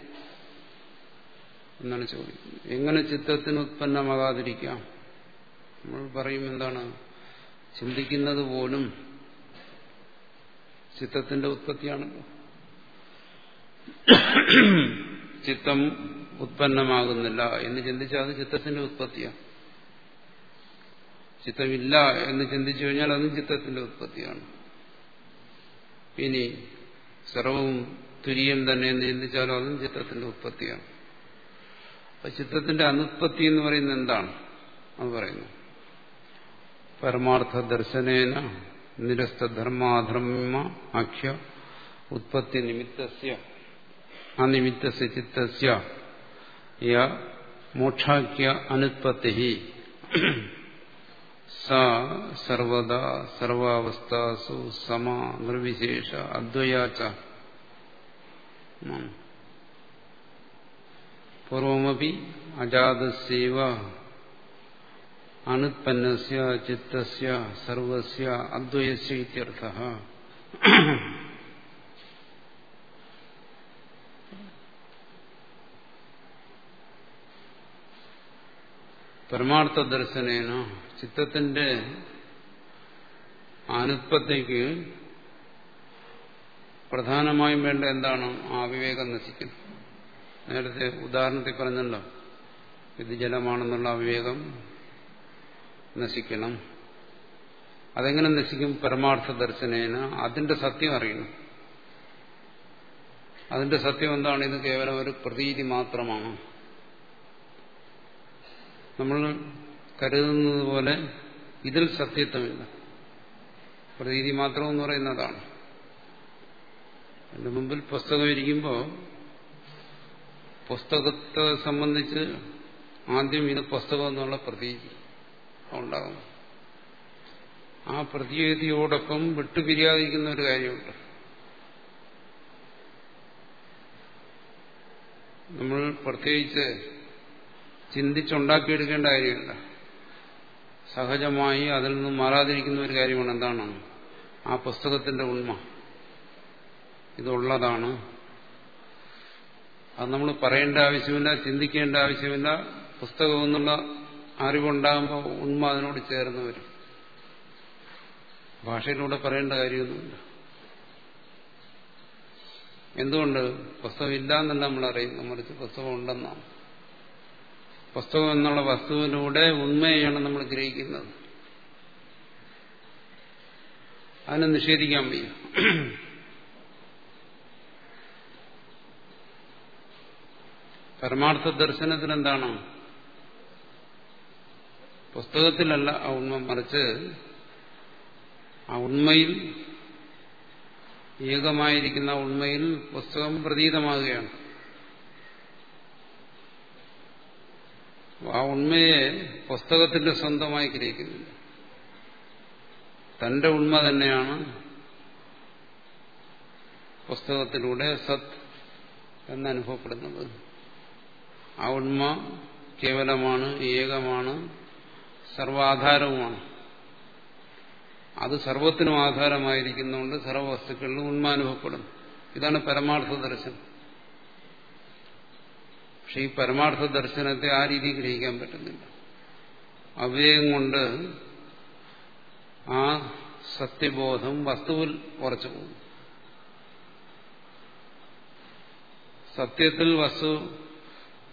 എന്നാണ് ചോദിക്കുന്നത്. എങ്ങനെ ചിത്തത്തിന് ഉത്പന്നമാകാതിരിക്കാം? നമ്മൾ പറയും എന്താണ്? ചിന്തിക്കുന്നത് പോലും ചിത്തത്തിന്റെ ഉത്പത്തിയാണല്ലോ. ചിത്തം ഉത്പന്നമാകുന്നില്ല എന്ന് ചിന്തിച്ചാൽ അത് ചിത്തത്തിന്റെ ഉത്പത്തിയാണ്. ചിത്തമില്ല എന്ന് ചിന്തിച്ചു കഴിഞ്ഞാൽ അതും ചിത്തത്തിന്റെ ഉത്പത്തിയാണ്. ഇനി സർവവും തുര്യം തന്നെ എന്ന് ചിന്തിച്ചാലും അതും ചിത്തത്തിന്റെ ഉത്പത്തിയാണ്. അപ്പൊ ചിത്തത്തിന്റെ അനുത്പത്തി എന്ന് പറയുന്നത് എന്താണ്? അത് പറയുന്നു. പരമാർത്ഥ ദർശനേന നിരസ്തധർമാധർമ്മ ആഖ്യ ഉത്പത്തി നിമിത്തസ്യ. അനിമിത്തസ്യ ചിത്തസ്യ യ മോക്ഷാഖ്യ അനുത്പത്തി സർവദാ സർവാവസ്ഥാസു സമ നിർവിശേഷ അദ്വയാച്ച പൂർവമപി അജാതസ്യവ അനുത്പന്നസ്യ ചിത്തസ്യ സർവസ്യ അദ്വയസ്യ ഇത്യർത്ഥ പരമാർത്ഥ ദർശനേന ചിത്തത്തിന്റെ അനുത്പത്തിക്ക് പ്രധാനമായും വേണ്ട എന്താണ്? ആ വിവേകം നശിക്കുന്നത് നേരത്തെ ഉദാഹരണത്തിൽ പറഞ്ഞല്ലോ ഇത് ജലമാണെന്നുള്ള അവിവേകം നശിക്കണം. അതെങ്ങനെ നശിക്കും? പരമാർത്ഥ ദർശനേന അതിന്റെ സത്യം അറിയണം. അതിന്റെ സത്യം എന്താണ്? ഇത് കേവലം ഒരു പ്രതീതി മാത്രമാണ്. നമ്മൾ കരുതുന്നത് പോലെ ഇതിൽ സത്യത്വമില്ല. പ്രതീതി മാത്രമെന്ന് പറയുന്നതാണ്. എന്റെ മുമ്പിൽ പുസ്തകം ഇരിക്കുമ്പോൾ പുസ്തകത്തെ സംബന്ധിച്ച് ആദ്യം ഇത് പുസ്തകം എന്നുള്ള പ്രതീതി ഉണ്ടാകും ആ പ്രതീതിയോടൊപ്പം വിട്ടുപിരിയാതിരിക്കുന്ന ഒരു കാര്യമുണ്ട്. നമ്മൾ പ്രത്യേകിച്ച് ചിന്തിച്ചുണ്ടാക്കിയെടുക്കേണ്ട കാര്യമില്ല. സഹജമായി അതിൽ നിന്നും മാറാതിരിക്കുന്ന ഒരു കാര്യമാണ് എന്താണ്? ആ പുസ്തകത്തിന്റെ ഉണ്മ. ഇതുള്ളതാണ്. അത് നമ്മൾ പറയേണ്ട ആവശ്യമില്ല ചിന്തിക്കേണ്ട ആവശ്യമില്ല. പുസ്തകം എന്നുള്ള അറിവുണ്ടാകുമ്പോൾ ഉണ്മ അതിനോട് ചേർന്ന് വരും. ഭാഷയിലൂടെ പറയേണ്ട കാര്യമൊന്നുമില്ല. എന്തുകൊണ്ട്? പുസ്തകം ഇല്ല എന്നല്ല നമ്മൾ അറിയുന്നു മറിച്ച് പുസ്തകം ഉണ്ടെന്നാണ്. പുസ്തകം എന്നുള്ള വസ്തുവിലൂടെ ഉണ്മയാണ് നമ്മൾ ഗ്രഹിക്കുന്നത്. അതിനെ നിഷേധിക്കാൻ വയ്യ. പരമാർത്ഥ ദർശനത്തിന് എന്താണ്? പുസ്തകത്തിലല്ല ആ ഉണ്മ മറിച്ച് ആ ഉണ്മയിൽ ഏകമായിരിക്കുന്ന ഉണ്മയിൽ പുസ്തകം പ്രതീതമാകുകയാണ്. ആ ഉണ്മയെ പുസ്തകത്തിന്റെ സ്വന്തമായി ഗ്രഹിക്കുന്നില്ല. തന്റെ ഉണ്മ തന്നെയാണ് പുസ്തകത്തിലൂടെ സത് എന്നനുഭവപ്പെടുന്നത് ആ ഉണ്മ കേവലമാണ് ഏകമാണ് സർവാധാരവുമാണ്. അത് സർവത്തിനും ആധാരമായിരിക്കുന്നതുകൊണ്ട് സർവവസ്തുക്കളിലും ഉണ്മ അനുഭവപ്പെടുന്നു. ഇതാണ് പരമാർത്ഥ ദർശനം പക്ഷെ ഈ പരമാർത്ഥ ദർശനത്തെ ആ രീതി ഗ്രഹിക്കാൻ പറ്റുന്നില്ല. അവിവേകം കൊണ്ട് ആ സത്യബോധം വസ്തുവിൽ ഉറച്ചു പോകും സത്യത്തിൽ വസ്തു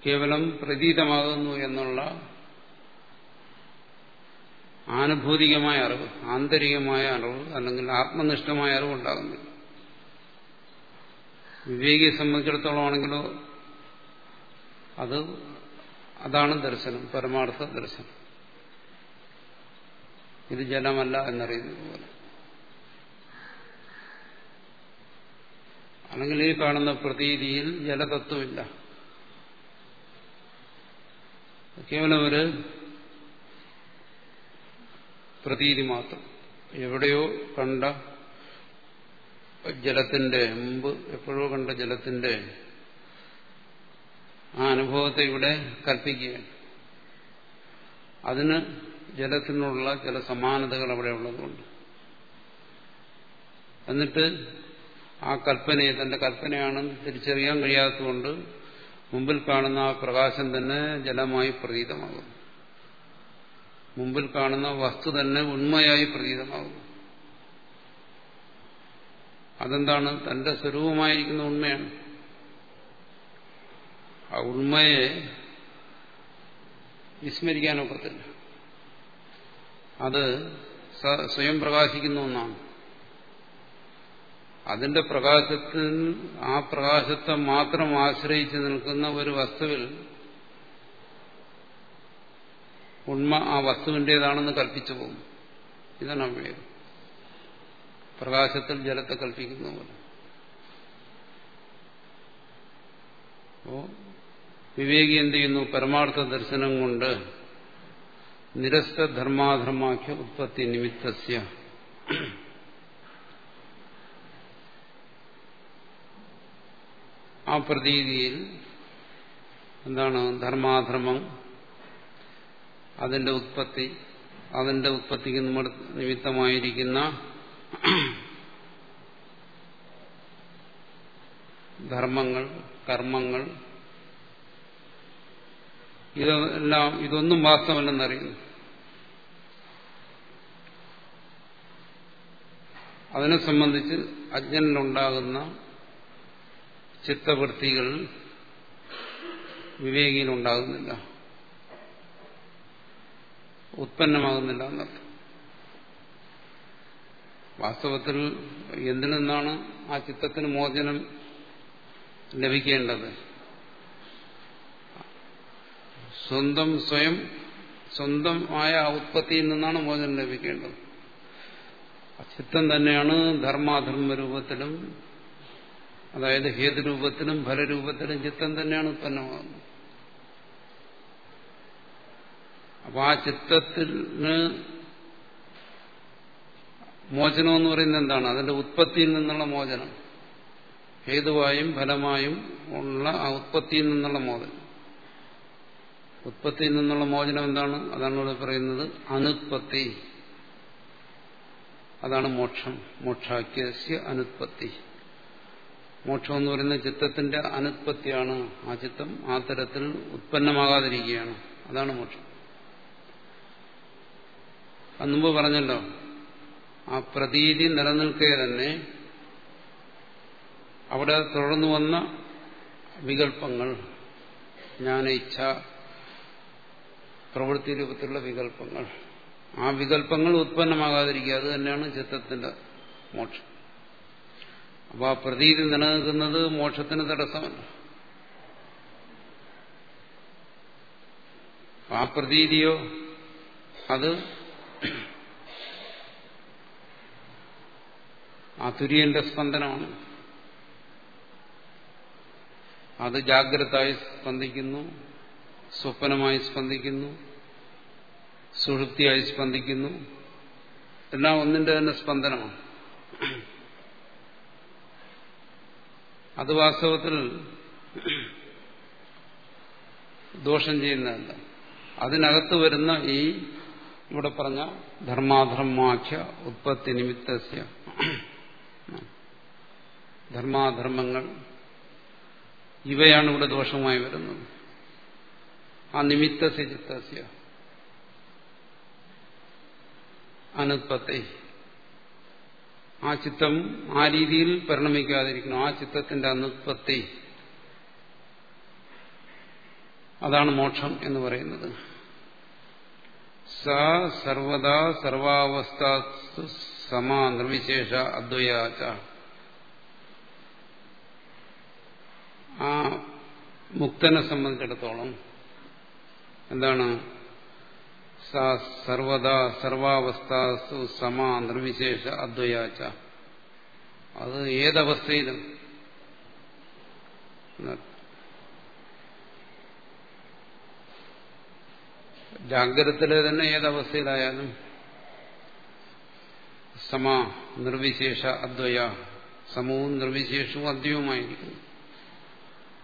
കേവലം പ്രതീതമാകുന്നു എന്നുള്ള ആനുഭൂതികമായ അറിവ് ആന്തരികമായ അറിവ് അല്ലെങ്കിൽ ആത്മനിഷ്ഠമായ അറിവ് ഉണ്ടാകുന്നില്ല. വിവേകിയെ സംബന്ധിച്ചിടത്തോളം ആണെങ്കിലോ അത് അതാണ് ദർശനം പരമാർത്ഥ ദർശനം. ഇത് ജലമല്ല എന്നറിയുന്നത് പോലെ. അല്ലെങ്കിൽ ഈ കാണുന്ന പ്രതീതിയിൽ ജലതത്വമില്ല. കേവലം ഒരു പ്രതീതി മാത്രം. എവിടെയോ കണ്ട ജലത്തിന്റെ മുമ്പ് എപ്പോഴോ കണ്ട ജലത്തിന്റെ ആ അനുഭവത്തെ ഇവിടെ കൽപ്പിക്കുകയാണ്. അതിന് ജലത്തിനുള്ള ചില സമാനതകൾ അവിടെ ഉള്ളതുകൊണ്ട്. എന്നിട്ട് ആ കൽപ്പനയെ തന്റെ കൽപ്പനയാണെന്ന് തിരിച്ചറിയാൻ കഴിയാത്തതുകൊണ്ട് മുമ്പിൽ കാണുന്ന ആ പ്രകാശം തന്നെ ജലമായി പ്രതീതമാകുന്നു. മുമ്പിൽ കാണുന്ന വസ്തു തന്നെ ഉണ്മയായി പ്രതീതമാകുന്നു. അതെന്താണ്? തന്റെ സ്വരൂപമായിരിക്കുന്ന ഉണ്മയാണ്. ആ ഉണ്മയെ വിസ്മരിക്കാനൊക്കത്തില്ല. അത് സ്വയം പ്രകാശിക്കുന്ന ഒന്നാണ്. അതിന്റെ പ്രകാശത്തിൽ ആ പ്രകാശത്തെ മാത്രം ആശ്രയിച്ച് നിൽക്കുന്ന ഒരു വസ്തുവിൽ ഉണ്മ ആ വസ്തുവിന്റേതാണെന്ന് കൽപ്പിച്ചു പോകും ഇതാണ് അവിടെ പ്രകാശത്തിൽ ജലത്തെ കൽപ്പിക്കുന്ന പോലെ. വിവേകി എന്ത് ചെയ്യുന്നു? പരമാർത്ഥ ദർശനം കൊണ്ട് നിരസ്ത ധർമാധർമാഖ്യ ഉത്പത്തി നിമിത്തസ്യ. ആ പ്രതീതിയിൽ എന്താണ്? ധർമാധർമ്മം അതിന്റെ ഉത്പത്തി അതിന്റെ ഉത്പത്തിക്ക് നിമിത്തമായിരിക്കുന്ന ധർമ്മങ്ങൾ കർമ്മങ്ങൾ ഇതെല്ലാം ഇതൊന്നും വാസ്തവമല്ലെന്നറിയുന്നു. അതിനെ സംബന്ധിച്ച് അജ്ഞനിലുണ്ടാകുന്ന ചിത്തവൃത്തികൾ വിവേകിയിലുണ്ടാകുന്നില്ല. ഉത്പന്നമാകുന്നില്ല എന്നർത്ഥം. വാസ്തവത്തിൽ എന്തിൽ ആ ചിത്തത്തിന് മോചനം ലഭിക്കേണ്ടത്? സ്വന്തം സ്വയം സ്വന്തമായ ഉത്പത്തിയിൽ നിന്നാണ് മോചനം ലഭിക്കേണ്ടത്. ചിത്തം തന്നെയാണ് ധർമാധർമ്മ രൂപത്തിലും അതായത് ഹേതുരൂപത്തിലും ഫലരൂപത്തിലും ചിത്തം തന്നെയാണ് ഉത്പന്നമാകുന്നത്. അപ്പൊ ആ ചിത്തത്തിന് മോചനം എന്ന് പറയുന്നത് എന്താണ്? അതിന്റെ ഉത്പത്തിയിൽ നിന്നുള്ള മോചനം. ഹേതുവായും ഫലമായും ഉള്ള ആ ഉത്പത്തിയിൽ നിന്നുള്ള മോചനം. ഉത്പത്തിയിൽ നിന്നുള്ള മോചനം എന്താണ്? അതാണ് ഇവിടെ പറയുന്നത് അനുത്പത്തി. അതാണ് മോക്ഷം. മോക്ഷാക്യസ്യ അനുത്പത്തി. മോക്ഷം എന്ന് പറയുന്നത് ചിത്തത്തിന്റെ അനുത്പത്തിയാണ്. ആ ചിത്തം ആ തരത്തിൽ ഉത്പന്നമാകാതിരിക്കുകയാണ്. അതാണ് മോക്ഷം. അന്ന് മുമ്പ് പറഞ്ഞല്ലോ. ആ പ്രതീതി നിലനിൽക്കേ തന്നെ അവിടെ തുടർന്നു വന്ന വികല്പങ്ങൾ ജ്ഞാന ഇച്ഛ പ്രവൃത്തി രൂപത്തിലുള്ള വികല്പങ്ങൾ ആ വികല്പങ്ങൾ ഉത്പന്നമാകാതിരിക്കുക അത് തന്നെയാണ് ചിത്തത്തിന്റെ മോക്ഷം. അപ്പൊ ആ പ്രതീതി നിലനിൽക്കുന്നത് മോക്ഷത്തിന് തടസ്സമല്ല. ആ പ്രതീതിയോ അത് ആ തുര്യന്റെ സ്പന്ദനമാണ്. അത് ജാഗ്രതായി സ്പന്ദിക്കുന്നു. സ്വപ്നമായി സ്പന്ദിക്കുന്നു സുഹൃത്തിയായി സ്പന്ദിക്കുന്നു. എല്ലാം ഒന്നിന്റെ തന്നെ സ്പന്ദനമാണ്. അത് വാസ്തവത്തിൽ ദോഷം ചെയ്യുന്നതല്ല. അതിനകത്ത് വരുന്ന ഈ ഇവിടെ പറഞ്ഞ ധർമാധർമാഖ്യ ഉത്പത്തി നിമിത്തസ്യ. ധർമാധർമ്മങ്ങൾ ഇവയാണ് ഇവിടെ ദോഷമായി വരുന്നത്. ആ നിമിത്തസ്യ ചിത്തസ്യ അനുത്പത്തി. ആ ചിത്തം ആ രീതിയിൽ പരിണമിക്കാതിരിക്കണം ആ ചിത്തത്തിന്റെ അനുത്പത്തി. അതാണ് മോക്ഷം എന്ന് പറയുന്നത്. സ സർവദാ സർവാവസ്ഥ സമാ നിർവിശേഷ അദ്വയാച. ആ മുക്തനെ സംബന്ധിച്ചിടത്തോളം എന്താണ്? സർവദാ സർവാവസ്ഥാസു സമാ നിർവിശേഷ അദ്വയാച്ച അത് ഏതവസ്ഥയിലും. ജാഗ്രതത്തിലെ തന്നെ ഏതവസ്ഥയിലായാലും സമാ നിർവിശേഷ അദ്വയ. സമവും നിർവിശേഷവും അദ്വയവുമായിരിക്കുന്നു.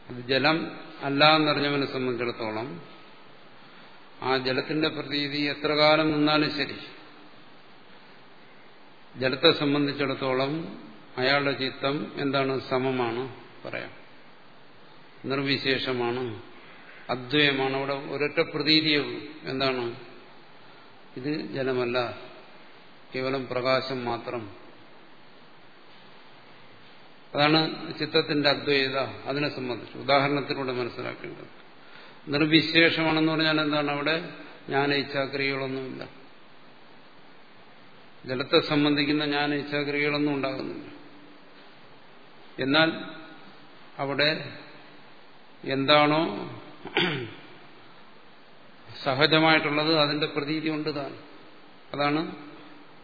അത് ജലം അല്ല എന്നറിഞ്ഞവനെ സംബന്ധിച്ചിടത്തോളം ആ ജലത്തിന്റെ പ്രതീതി എത്ര കാലം നിന്നാലും ശരി. ജലത്തെ സംബന്ധിച്ചിടത്തോളം അയാളുടെ ചിത്തം എന്താണ് സമമാണ് പറയാം. നിർവിശേഷമാണ് അദ്വയമാണ്. അവിടെ ഒരൊറ്റ പ്രതീതിയേ എന്താണ്? ഇത് ജലമല്ല കേവലം പ്രകാശം മാത്രം. അതാണ് ചിത്തത്തിന്റെ അദ്വൈത അതിനെ സംബന്ധിച്ച് ഉദാഹരണത്തിലൂടെ മനസ്സിലാക്കേണ്ടത്. നിർവിശേഷമാണെന്ന് പറഞ്ഞാൽ എന്താണ് അവിടെ ജ്ഞാന ഇച്ഛാക്രിയകളൊന്നുമില്ല ജലത്തെ സംബന്ധിക്കുന്ന ജ്ഞാന ഇച്ഛാക്രിയകളൊന്നും ഉണ്ടാകുന്നില്ല. എന്നാൽ അവിടെ എന്താണോ സഹജമായിട്ടുള്ളത് അതിന്റെ പ്രതീതി ഉണ്ട് താൻ. അതാണ്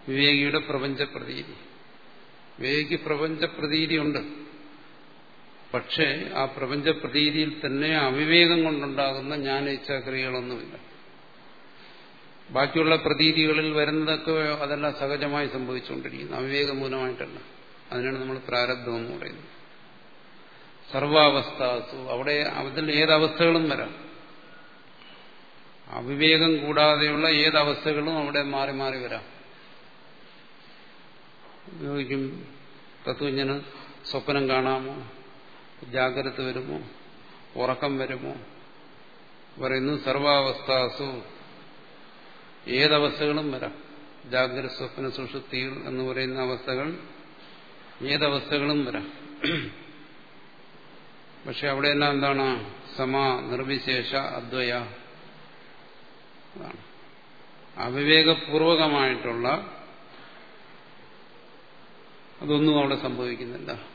വിവേകിയുടെ പ്രപഞ്ച പ്രതീതി വിവേകി പ്രപഞ്ച പ്രതീതിയുണ്ട് പക്ഷേ ആ പ്രപഞ്ച പ്രതീതിയിൽ തന്നെ അവിവേകം കൊണ്ടുണ്ടാകുന്ന ജ്ഞാനേച്ഛാക്രിയകളൊന്നുമില്ല. ബാക്കിയുള്ള പ്രതീതികളിൽ വരുന്നതൊക്കെ അതെല്ലാം സഹജമായി സംഭവിച്ചുകൊണ്ടിരിക്കുന്നു. അവിവേകം മൂലമായിട്ടല്ല. അതിനാണ് നമ്മൾ പ്രാരബ്ധം എന്ന് പറയുന്നത്. സർവാവസ്ഥാസു. അവിടെ അതിൽ ഏതവസ്ഥകളും വരാം. അവിവേകം കൂടാതെയുള്ള ഏതവസ്ഥകളും അവിടെ മാറി മാറി വരാം. ഉപയോഗിക്കും തത്വജ്ഞന് സ്വപ്നം കാണാമോ? ജാഗ്രത വരുമോ? ഉറക്കം വരുമോ? പറയുന്നു സർവാവസ്ഥാസു ഏതവസ്ഥകളും വരാം. ജാഗ്രത സ്വപ്ന സുഷുപ്തികൾ എന്ന് പറയുന്ന അവസ്ഥകൾ ഏതവസ്ഥകളും വരാം. പക്ഷെ അവിടെ എല്ലാം എന്താണ്? സമ നിർവിശേഷ അദ്വയ. അവിവേകപൂർവകമായിട്ടുള്ള അതൊന്നും അവിടെ സംഭവിക്കുന്നില്ല.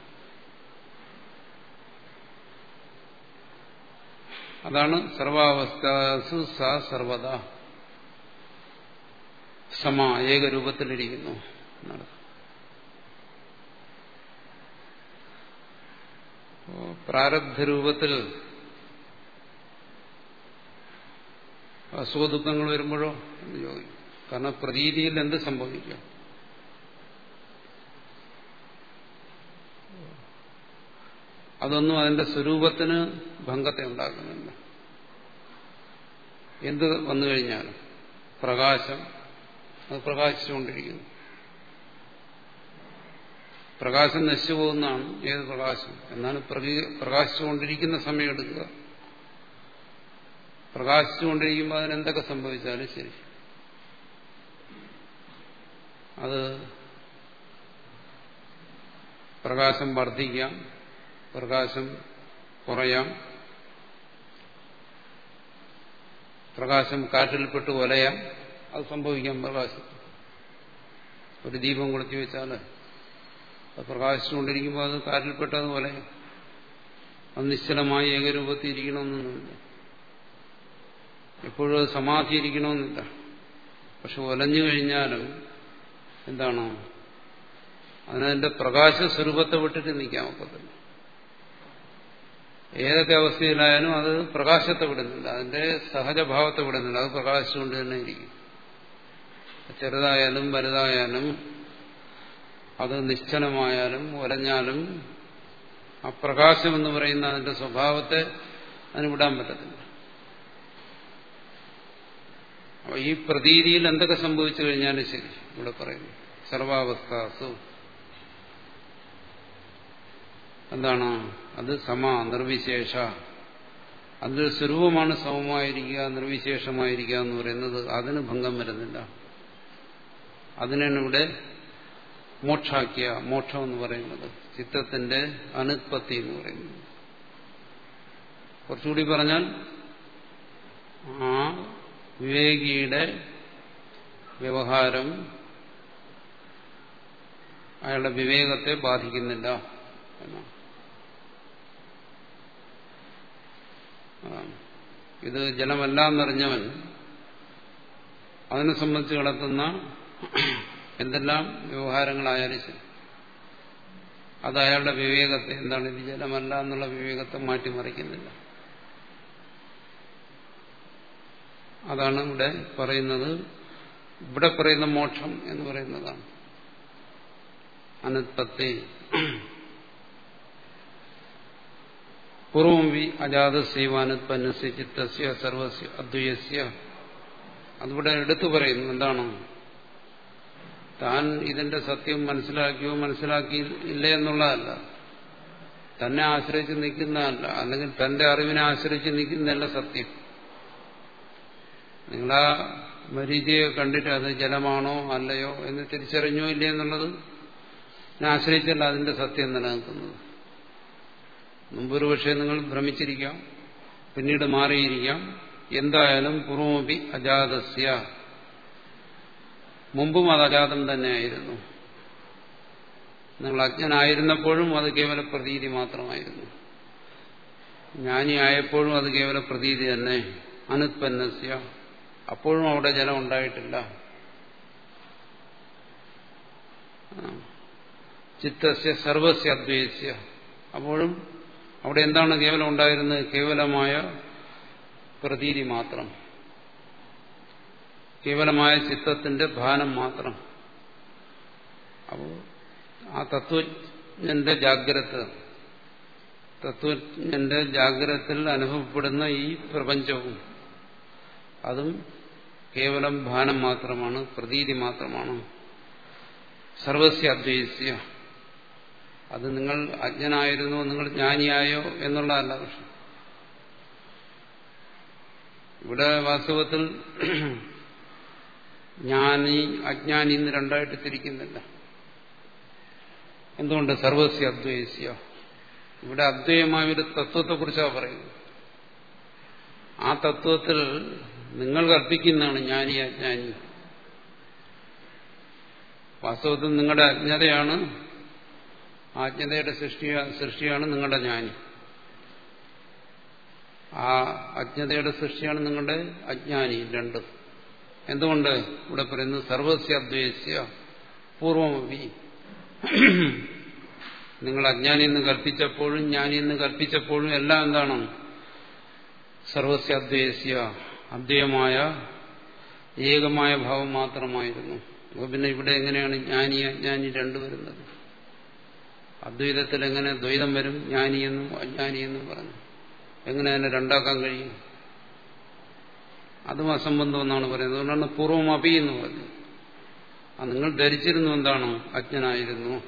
അതാണ് സർവാവസ്ഥാസു സ സർവത സമ ഏകരൂപത്തിലിരിക്കുന്നു പ്രാരബ്ധ രൂപത്തിൽ അസുഖദുഃഖങ്ങൾ വരുമ്പോഴോ എന്ന് ചോദിക്കും. കാരണം പ്രതീതിയിൽ എന്ത് സംഭവിക്കും? അതൊന്നും അതിന്റെ സ്വരൂപത്തിന് ഭംഗത്തെ ഉണ്ടാക്കുന്നില്ല. എന്ത് വന്നു കഴിഞ്ഞാലും പ്രകാശം അത് പ്രകാശിച്ചുകൊണ്ടിരിക്കുന്നു. പ്രകാശം നശിച്ചു പോകുന്നതാണ് ഏത് പ്രകാശം? എന്നാലും പ്രകാശിച്ചുകൊണ്ടിരിക്കുന്ന സമയം എടുക്കുക. പ്രകാശിച്ചുകൊണ്ടിരിക്കുമ്പോൾ അതിനെന്തൊക്കെ സംഭവിച്ചാലും ശരി. അത് പ്രകാശം വർദ്ധിക്കാം. പ്രകാശം കുറയാം. പ്രകാശം കാറ്റിൽപ്പെട്ട് ഒലയാം അത് സംഭവിക്കാം പ്രകാശം. ഒരു ദീപം കൊളുത്തി വെച്ചാൽ അത് പ്രകാശിച്ചുകൊണ്ടിരിക്കുമ്പോൾ അത് കാറ്റിൽപ്പെട്ടതുപോലെ അത് നിശ്ചലമായി ഏകരൂപത്തിൽ ഇരിക്കണമെന്നൊന്നുമില്ല. എപ്പോഴും അത് സമാധി ഇരിക്കണമെന്നില്ല പക്ഷെ ഒലഞ്ഞു കഴിഞ്ഞാലും എന്താണോ? അതിനതിന്റെ പ്രകാശ സ്വരൂപത്തെ വിട്ടിട്ട് നിൽക്കാൻ ഒക്കത്തില്ല. ഏതൊക്കെ അവസ്ഥയിലായാലും അത് പ്രകാശത്തെ വിടുന്നില്ല. അതിന്റെ സഹജഭാവത്തെ വിടുന്നില്ല. അത് പ്രകാശിച്ചുകൊണ്ട് തന്നെ ഇരിക്കും. ചെറുതായാലും വലുതായാലും അത് നിശ്ചലമായാലും ഒരഞ്ഞാലും ആ പ്രകാശം എന്ന് പറയുന്ന അതിന്റെ സ്വഭാവത്തെ അതിന് വിടാൻ പറ്റത്തില്ല. ഈ പ്രതീതിയിൽ എന്തൊക്കെ സംഭവിച്ചു കഴിഞ്ഞാലും ശരി. ഇവിടെ പറയുന്നു. സർവാവസ്ഥാസു എന്താണ്? അത് സമ നിർവിശേഷ. അത് സ്വരൂപമാണ് സമമായിരിക്കുക നിർവിശേഷമായിരിക്കുക എന്ന് പറയുന്നത് അതിന് ഭംഗം വരുന്നില്ല. അതിനാണ് മോക്ഷാക്കിയ മോക്ഷം എന്ന് പറയുന്നത്. ചിത്തത്തിന്റെ അനുത്പത്തി എന്ന് പറയുന്നത്. കുറച്ചുകൂടി പറഞ്ഞാൽ ആ വിവേകിയുടെ വ്യവഹാരം അയാളുടെ വിവേകത്തെ ബാധിക്കുന്നില്ല എന്നാണ്. ഇത് ജലമല്ല എന്നറിഞ്ഞവൻ അതിനെ സംബന്ധിച്ച് കിടത്തുന്ന എന്തെല്ലാം വ്യവഹാരങ്ങളായാലും ശരി. അത് അയാളുടെ വിവേകത്തെ എന്താണ്? ഇത് ജലമല്ല എന്നുള്ള വിവേകത്തെ മാറ്റിമറിക്കുന്നില്ല. അതാണ് ഇവിടെ പറയുന്നത്. ഇവിടെ പറയുന്ന മോക്ഷം എന്ന് പറയുന്നതാണ്. അനുത്പത്തി. പൂർവം വി അജാത സേവാനുത്പന്നസ്യ ചിത്തസ്യ സർവസ്യ അദ്വയസ്യ അതിവിടെ എടുത്തു പറയുന്നു എന്താണ്? താൻ ഇതിന്റെ സത്യം മനസ്സിലാക്കിയോ മനസ്സിലാക്കി ഇല്ല എന്നുള്ളതല്ല തന്നെ ആശ്രയിച്ച് നിൽക്കുന്നതല്ല അല്ലെങ്കിൽ തന്റെ അറിവിനെ ആശ്രയിച്ച് നിൽക്കുന്നതല്ല സത്യം. നിങ്ങളാ മരീചിയെ കണ്ടിട്ട് അത് ജലമാണോ അല്ലയോ എന്ന് തിരിച്ചറിഞ്ഞോ ഇല്ലേ എന്നുള്ളത്? ആശ്രയിച്ചല്ല അതിന്റെ സത്യം നിലനിൽക്കുന്നത്. മുമ്പൊരു പക്ഷേ നിങ്ങൾ ഭ്രമിച്ചിരിക്കാം പിന്നീട് മാറിയിരിക്കാം. എന്തായാലും പൂർവമപി അജാതസ്യ. മുമ്പും അത് അജാതം തന്നെയായിരുന്നു. നിങ്ങൾ അജ്ഞനായിരുന്നപ്പോഴും അത് കേവല പ്രതീതി മാത്രമായിരുന്നു. ജ്ഞാനിയായപ്പോഴും അത് കേവല പ്രതീതി തന്നെ. അനുത്പന്നസ്യ. അപ്പോഴും അവിടെ ജലം ഉണ്ടായിട്ടില്ല. ചിത്തസ്യ സർവസ്യ അദ്വൈസ്യ. അപ്പോഴും അവിടെ എന്താണ് കേവലം ഉണ്ടായിരുന്നത്? കേവലമായ പ്രതീതി മാത്രം. കേവലമായ ചിത്തത്തിന്റെ ഭാനം മാത്രം. അപ്പോൾ ആ തത്വജ്ഞന്റെ ജാഗ്രത തത്വജ്ഞന്റെ ജാഗ്രതത്തിൽ അനുഭവപ്പെടുന്ന ഈ പ്രപഞ്ചവും അതും കേവലം ഭാനം മാത്രമാണ് പ്രതീതി മാത്രമാണ്. സർവസ്യ അദ്വൈസ്യ അത് നിങ്ങൾ അജ്ഞനായിരുന്നോ നിങ്ങൾ ജ്ഞാനിയായോ എന്നുള്ളതല്ല പക്ഷെ ഇവിടെ വാസ്തവത്തിൽ ജ്ഞാനി അജ്ഞാനി എന്ന് രണ്ടായിട്ട് തിരിക്കുന്നില്ല. എന്തുകൊണ്ട്? സർവസ്യ അദ്വൈസ്യ. ഇവിടെ അദ്വൈയമായ ഒരു തത്വത്തെക്കുറിച്ചാണ് പറയുന്നത്. ആ തത്വത്തിൽ നിങ്ങൾ കൽപ്പിക്കുന്നതാണ് ജ്ഞാനി അജ്ഞാനി. വാസ്തവത്തിൽ നിങ്ങളുടെ അജ്ഞതയാണ് അജ്ഞതയുടെ സൃഷ്ടി സൃഷ്ടിയാണ് നിങ്ങളുടെ ജ്ഞാനി. ആ അജ്ഞതയുടെ സൃഷ്ടിയാണ് നിങ്ങളുടെ അജ്ഞാനി രണ്ട്. എന്തുകൊണ്ട് ഇവിടെ പറയുന്നത്? സർവസ്യ അദ്വൈസ്യ പൂർവമപി നിങ്ങൾ അജ്ഞാനി എന്ന് കൽപ്പിച്ചപ്പോഴും ജ്ഞാനി എന്ന് കൽപ്പിച്ചപ്പോഴും എല്ലാം എന്താണ്? സർവസ്യ അദ്വൈസ്യ അദ്വൈതമായ ഏകമായ ഭാവം മാത്രമായിരുന്നു. അപ്പോൾ പിന്നെ ഇവിടെ എങ്ങനെയാണ് ജ്ഞാനി അജ്ഞാനി രണ്ടു വരുന്നത്? അദ്വൈതത്തിൽ എങ്ങനെ ദ്വൈതം വരും? ജ്ഞാനിയെന്നും അജ്ഞാനിയെന്നും പറഞ്ഞു. എങ്ങനെ അതിനെ രണ്ടാക്കാൻ കഴിയും? അതും അസംബന്ധം എന്നാണ് പറയുന്നത്. അതുകൊണ്ടാണ് പൂർവം അപി എന്ന് ആ നിങ്ങൾ ധരിച്ചിരുന്നു എന്താണ്? അജ്ഞനായിരുന്നു.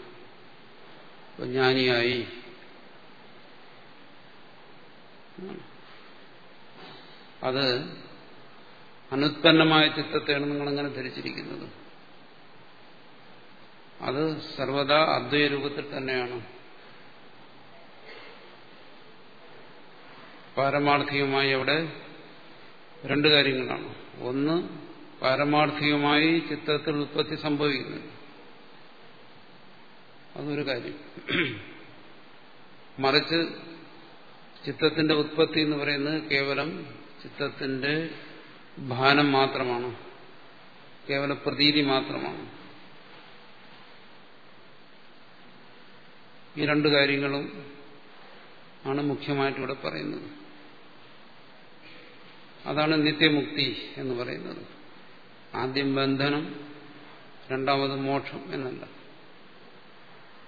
ജ്ഞാനിയായി. അത് അനുത്പന്നമായ ചിത്തത്തെയാണ് നിങ്ങളങ്ങനെ ധരിച്ചിരിക്കുന്നത്. അത് സർവദാ അദ്വൈരൂപത്തിൽ തന്നെയാണ്. പാരമാർത്ഥികമായി അവിടെ രണ്ട് കാര്യങ്ങളാണ്. ഒന്ന് പാരമാർത്ഥികമായി ചിത്രത്തിൽ ഉത്പത്തി സംഭവിക്കുന്നു അതൊരു കാര്യം. മറിച്ച് ചിത്രത്തിന്റെ ഉത്പത്തി എന്ന് പറയുന്നത് കേവലം ചിത്രത്തിന്റെ ഭാനം മാത്രമാണ്. കേവല പ്രതീതി മാത്രമാണ്. ഈ രണ്ട് കാര്യങ്ങളും ആണ് മുഖ്യമായിട്ട് ഇവിടെ പറയുന്നത്. അതാണ് നിത്യമുക്തി എന്ന് പറയുന്നത്. ആദ്യം ബന്ധനം രണ്ടാമത് മോക്ഷം എന്നല്ല.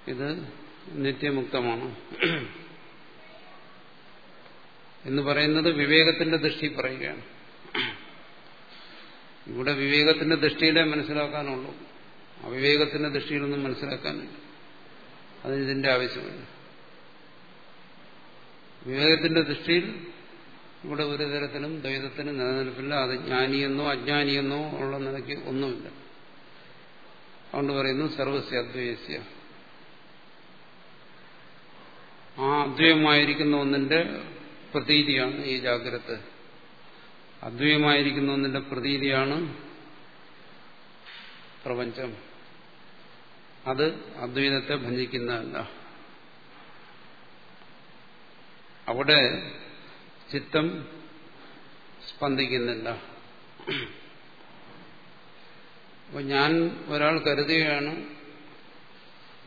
ഇത് നിത്യമുക്തമാണ്. എന്ന് പറയുന്നത് വിവേകത്തിന്റെ ദൃഷ്ടി പറയുകയാണ്. ഇവിടെ വിവേകത്തിന്റെ ദൃഷ്ടിയിലേ മനസ്സിലാക്കാനുള്ളൂ. അവിവേകത്തിന്റെ ദൃഷ്ടിയിലൊന്നും മനസ്സിലാക്കാനില്ല. അതിന് ഇതിന്റെ ആവശ്യമില്ല. വിവേകത്തിന്റെ ദൃഷ്ടിയിൽ ഇവിടെ ഒരു തരത്തിലും ദ്വൈതത്തിന് നിലനിൽപ്പില്ല. അത് ജ്ഞാനിയെന്നോ അജ്ഞാനിയെന്നോ ഉള്ള നിലയ്ക്ക് ഒന്നുമില്ല. അതുകൊണ്ട് പറയുന്നു സർവസ്യ അദ്വൈസ്യ. ആ അദ്വയമായിരിക്കുന്ന ഒന്നിന്റെ പ്രതീതിയാണ് ഈ ജാഗ്രത. അദ്വയമായിരിക്കുന്ന ഒന്നിന്റെ പ്രതീതിയാണ് പ്രപഞ്ചം. അത് അദ്വൈതത്തെ ഭഞ്ജിക്കുന്നതല്ല. അവിടെ ചിത്തം സ്പന്ദിക്കുന്നില്ല. അപ്പൊ ഞാൻ ഒരാൾ കരുതുകയാണ്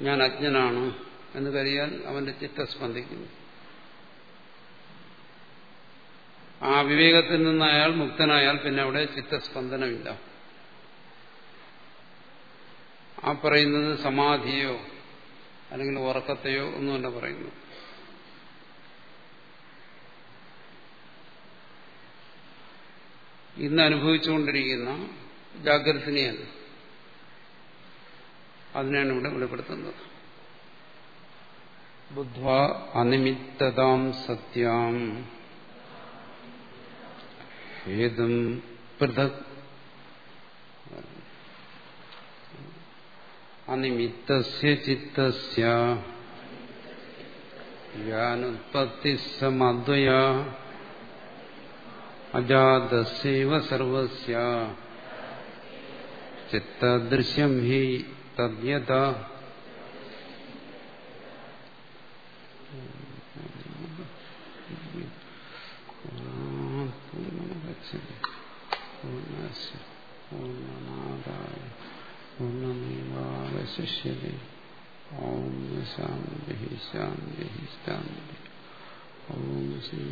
ഞാൻ അജ്ഞനാണ് എന്ന് കരുതിയാൽ അവന്റെ ചിത്തം സ്പന്ദിക്കുന്നു. ആ വിവേകത്തിൽ നിന്ന് അയാൾ മുക്തനായാൽ പിന്നെ അവിടെ ചിത്തസ്പന്ദനമില്ല. ആ പറയുന്നത് സമാധിയോ അല്ലെങ്കിൽ ഉറക്കത്തെയോ ഒന്നുമല്ല പറയുന്നു ഇന്ന് അനുഭവിച്ചുകൊണ്ടിരിക്കുന്ന ജാഗ്രതനെയാണ് അതിനാണ് ഇവിടെ വെളിപ്പെടുത്തുന്നത്. ബുദ്ധ്വ അനിമിത്തതാം സത്യാം. ഏതും പൃഥക് അനിമിത്തസ്യ ചിത്തസ്യ യാനുത്പത്തി സമദ്വയ അജാതസ്യവ സർവസ്യ ചിത്തദൃശ്യം ഹി തദ്യത പൂർണനാദായ പൂർണമേവാവശിഷ്യത്തെ ഓം ശാന്തി ശാന്തി ശാന്തി. ഓം ശ്രീ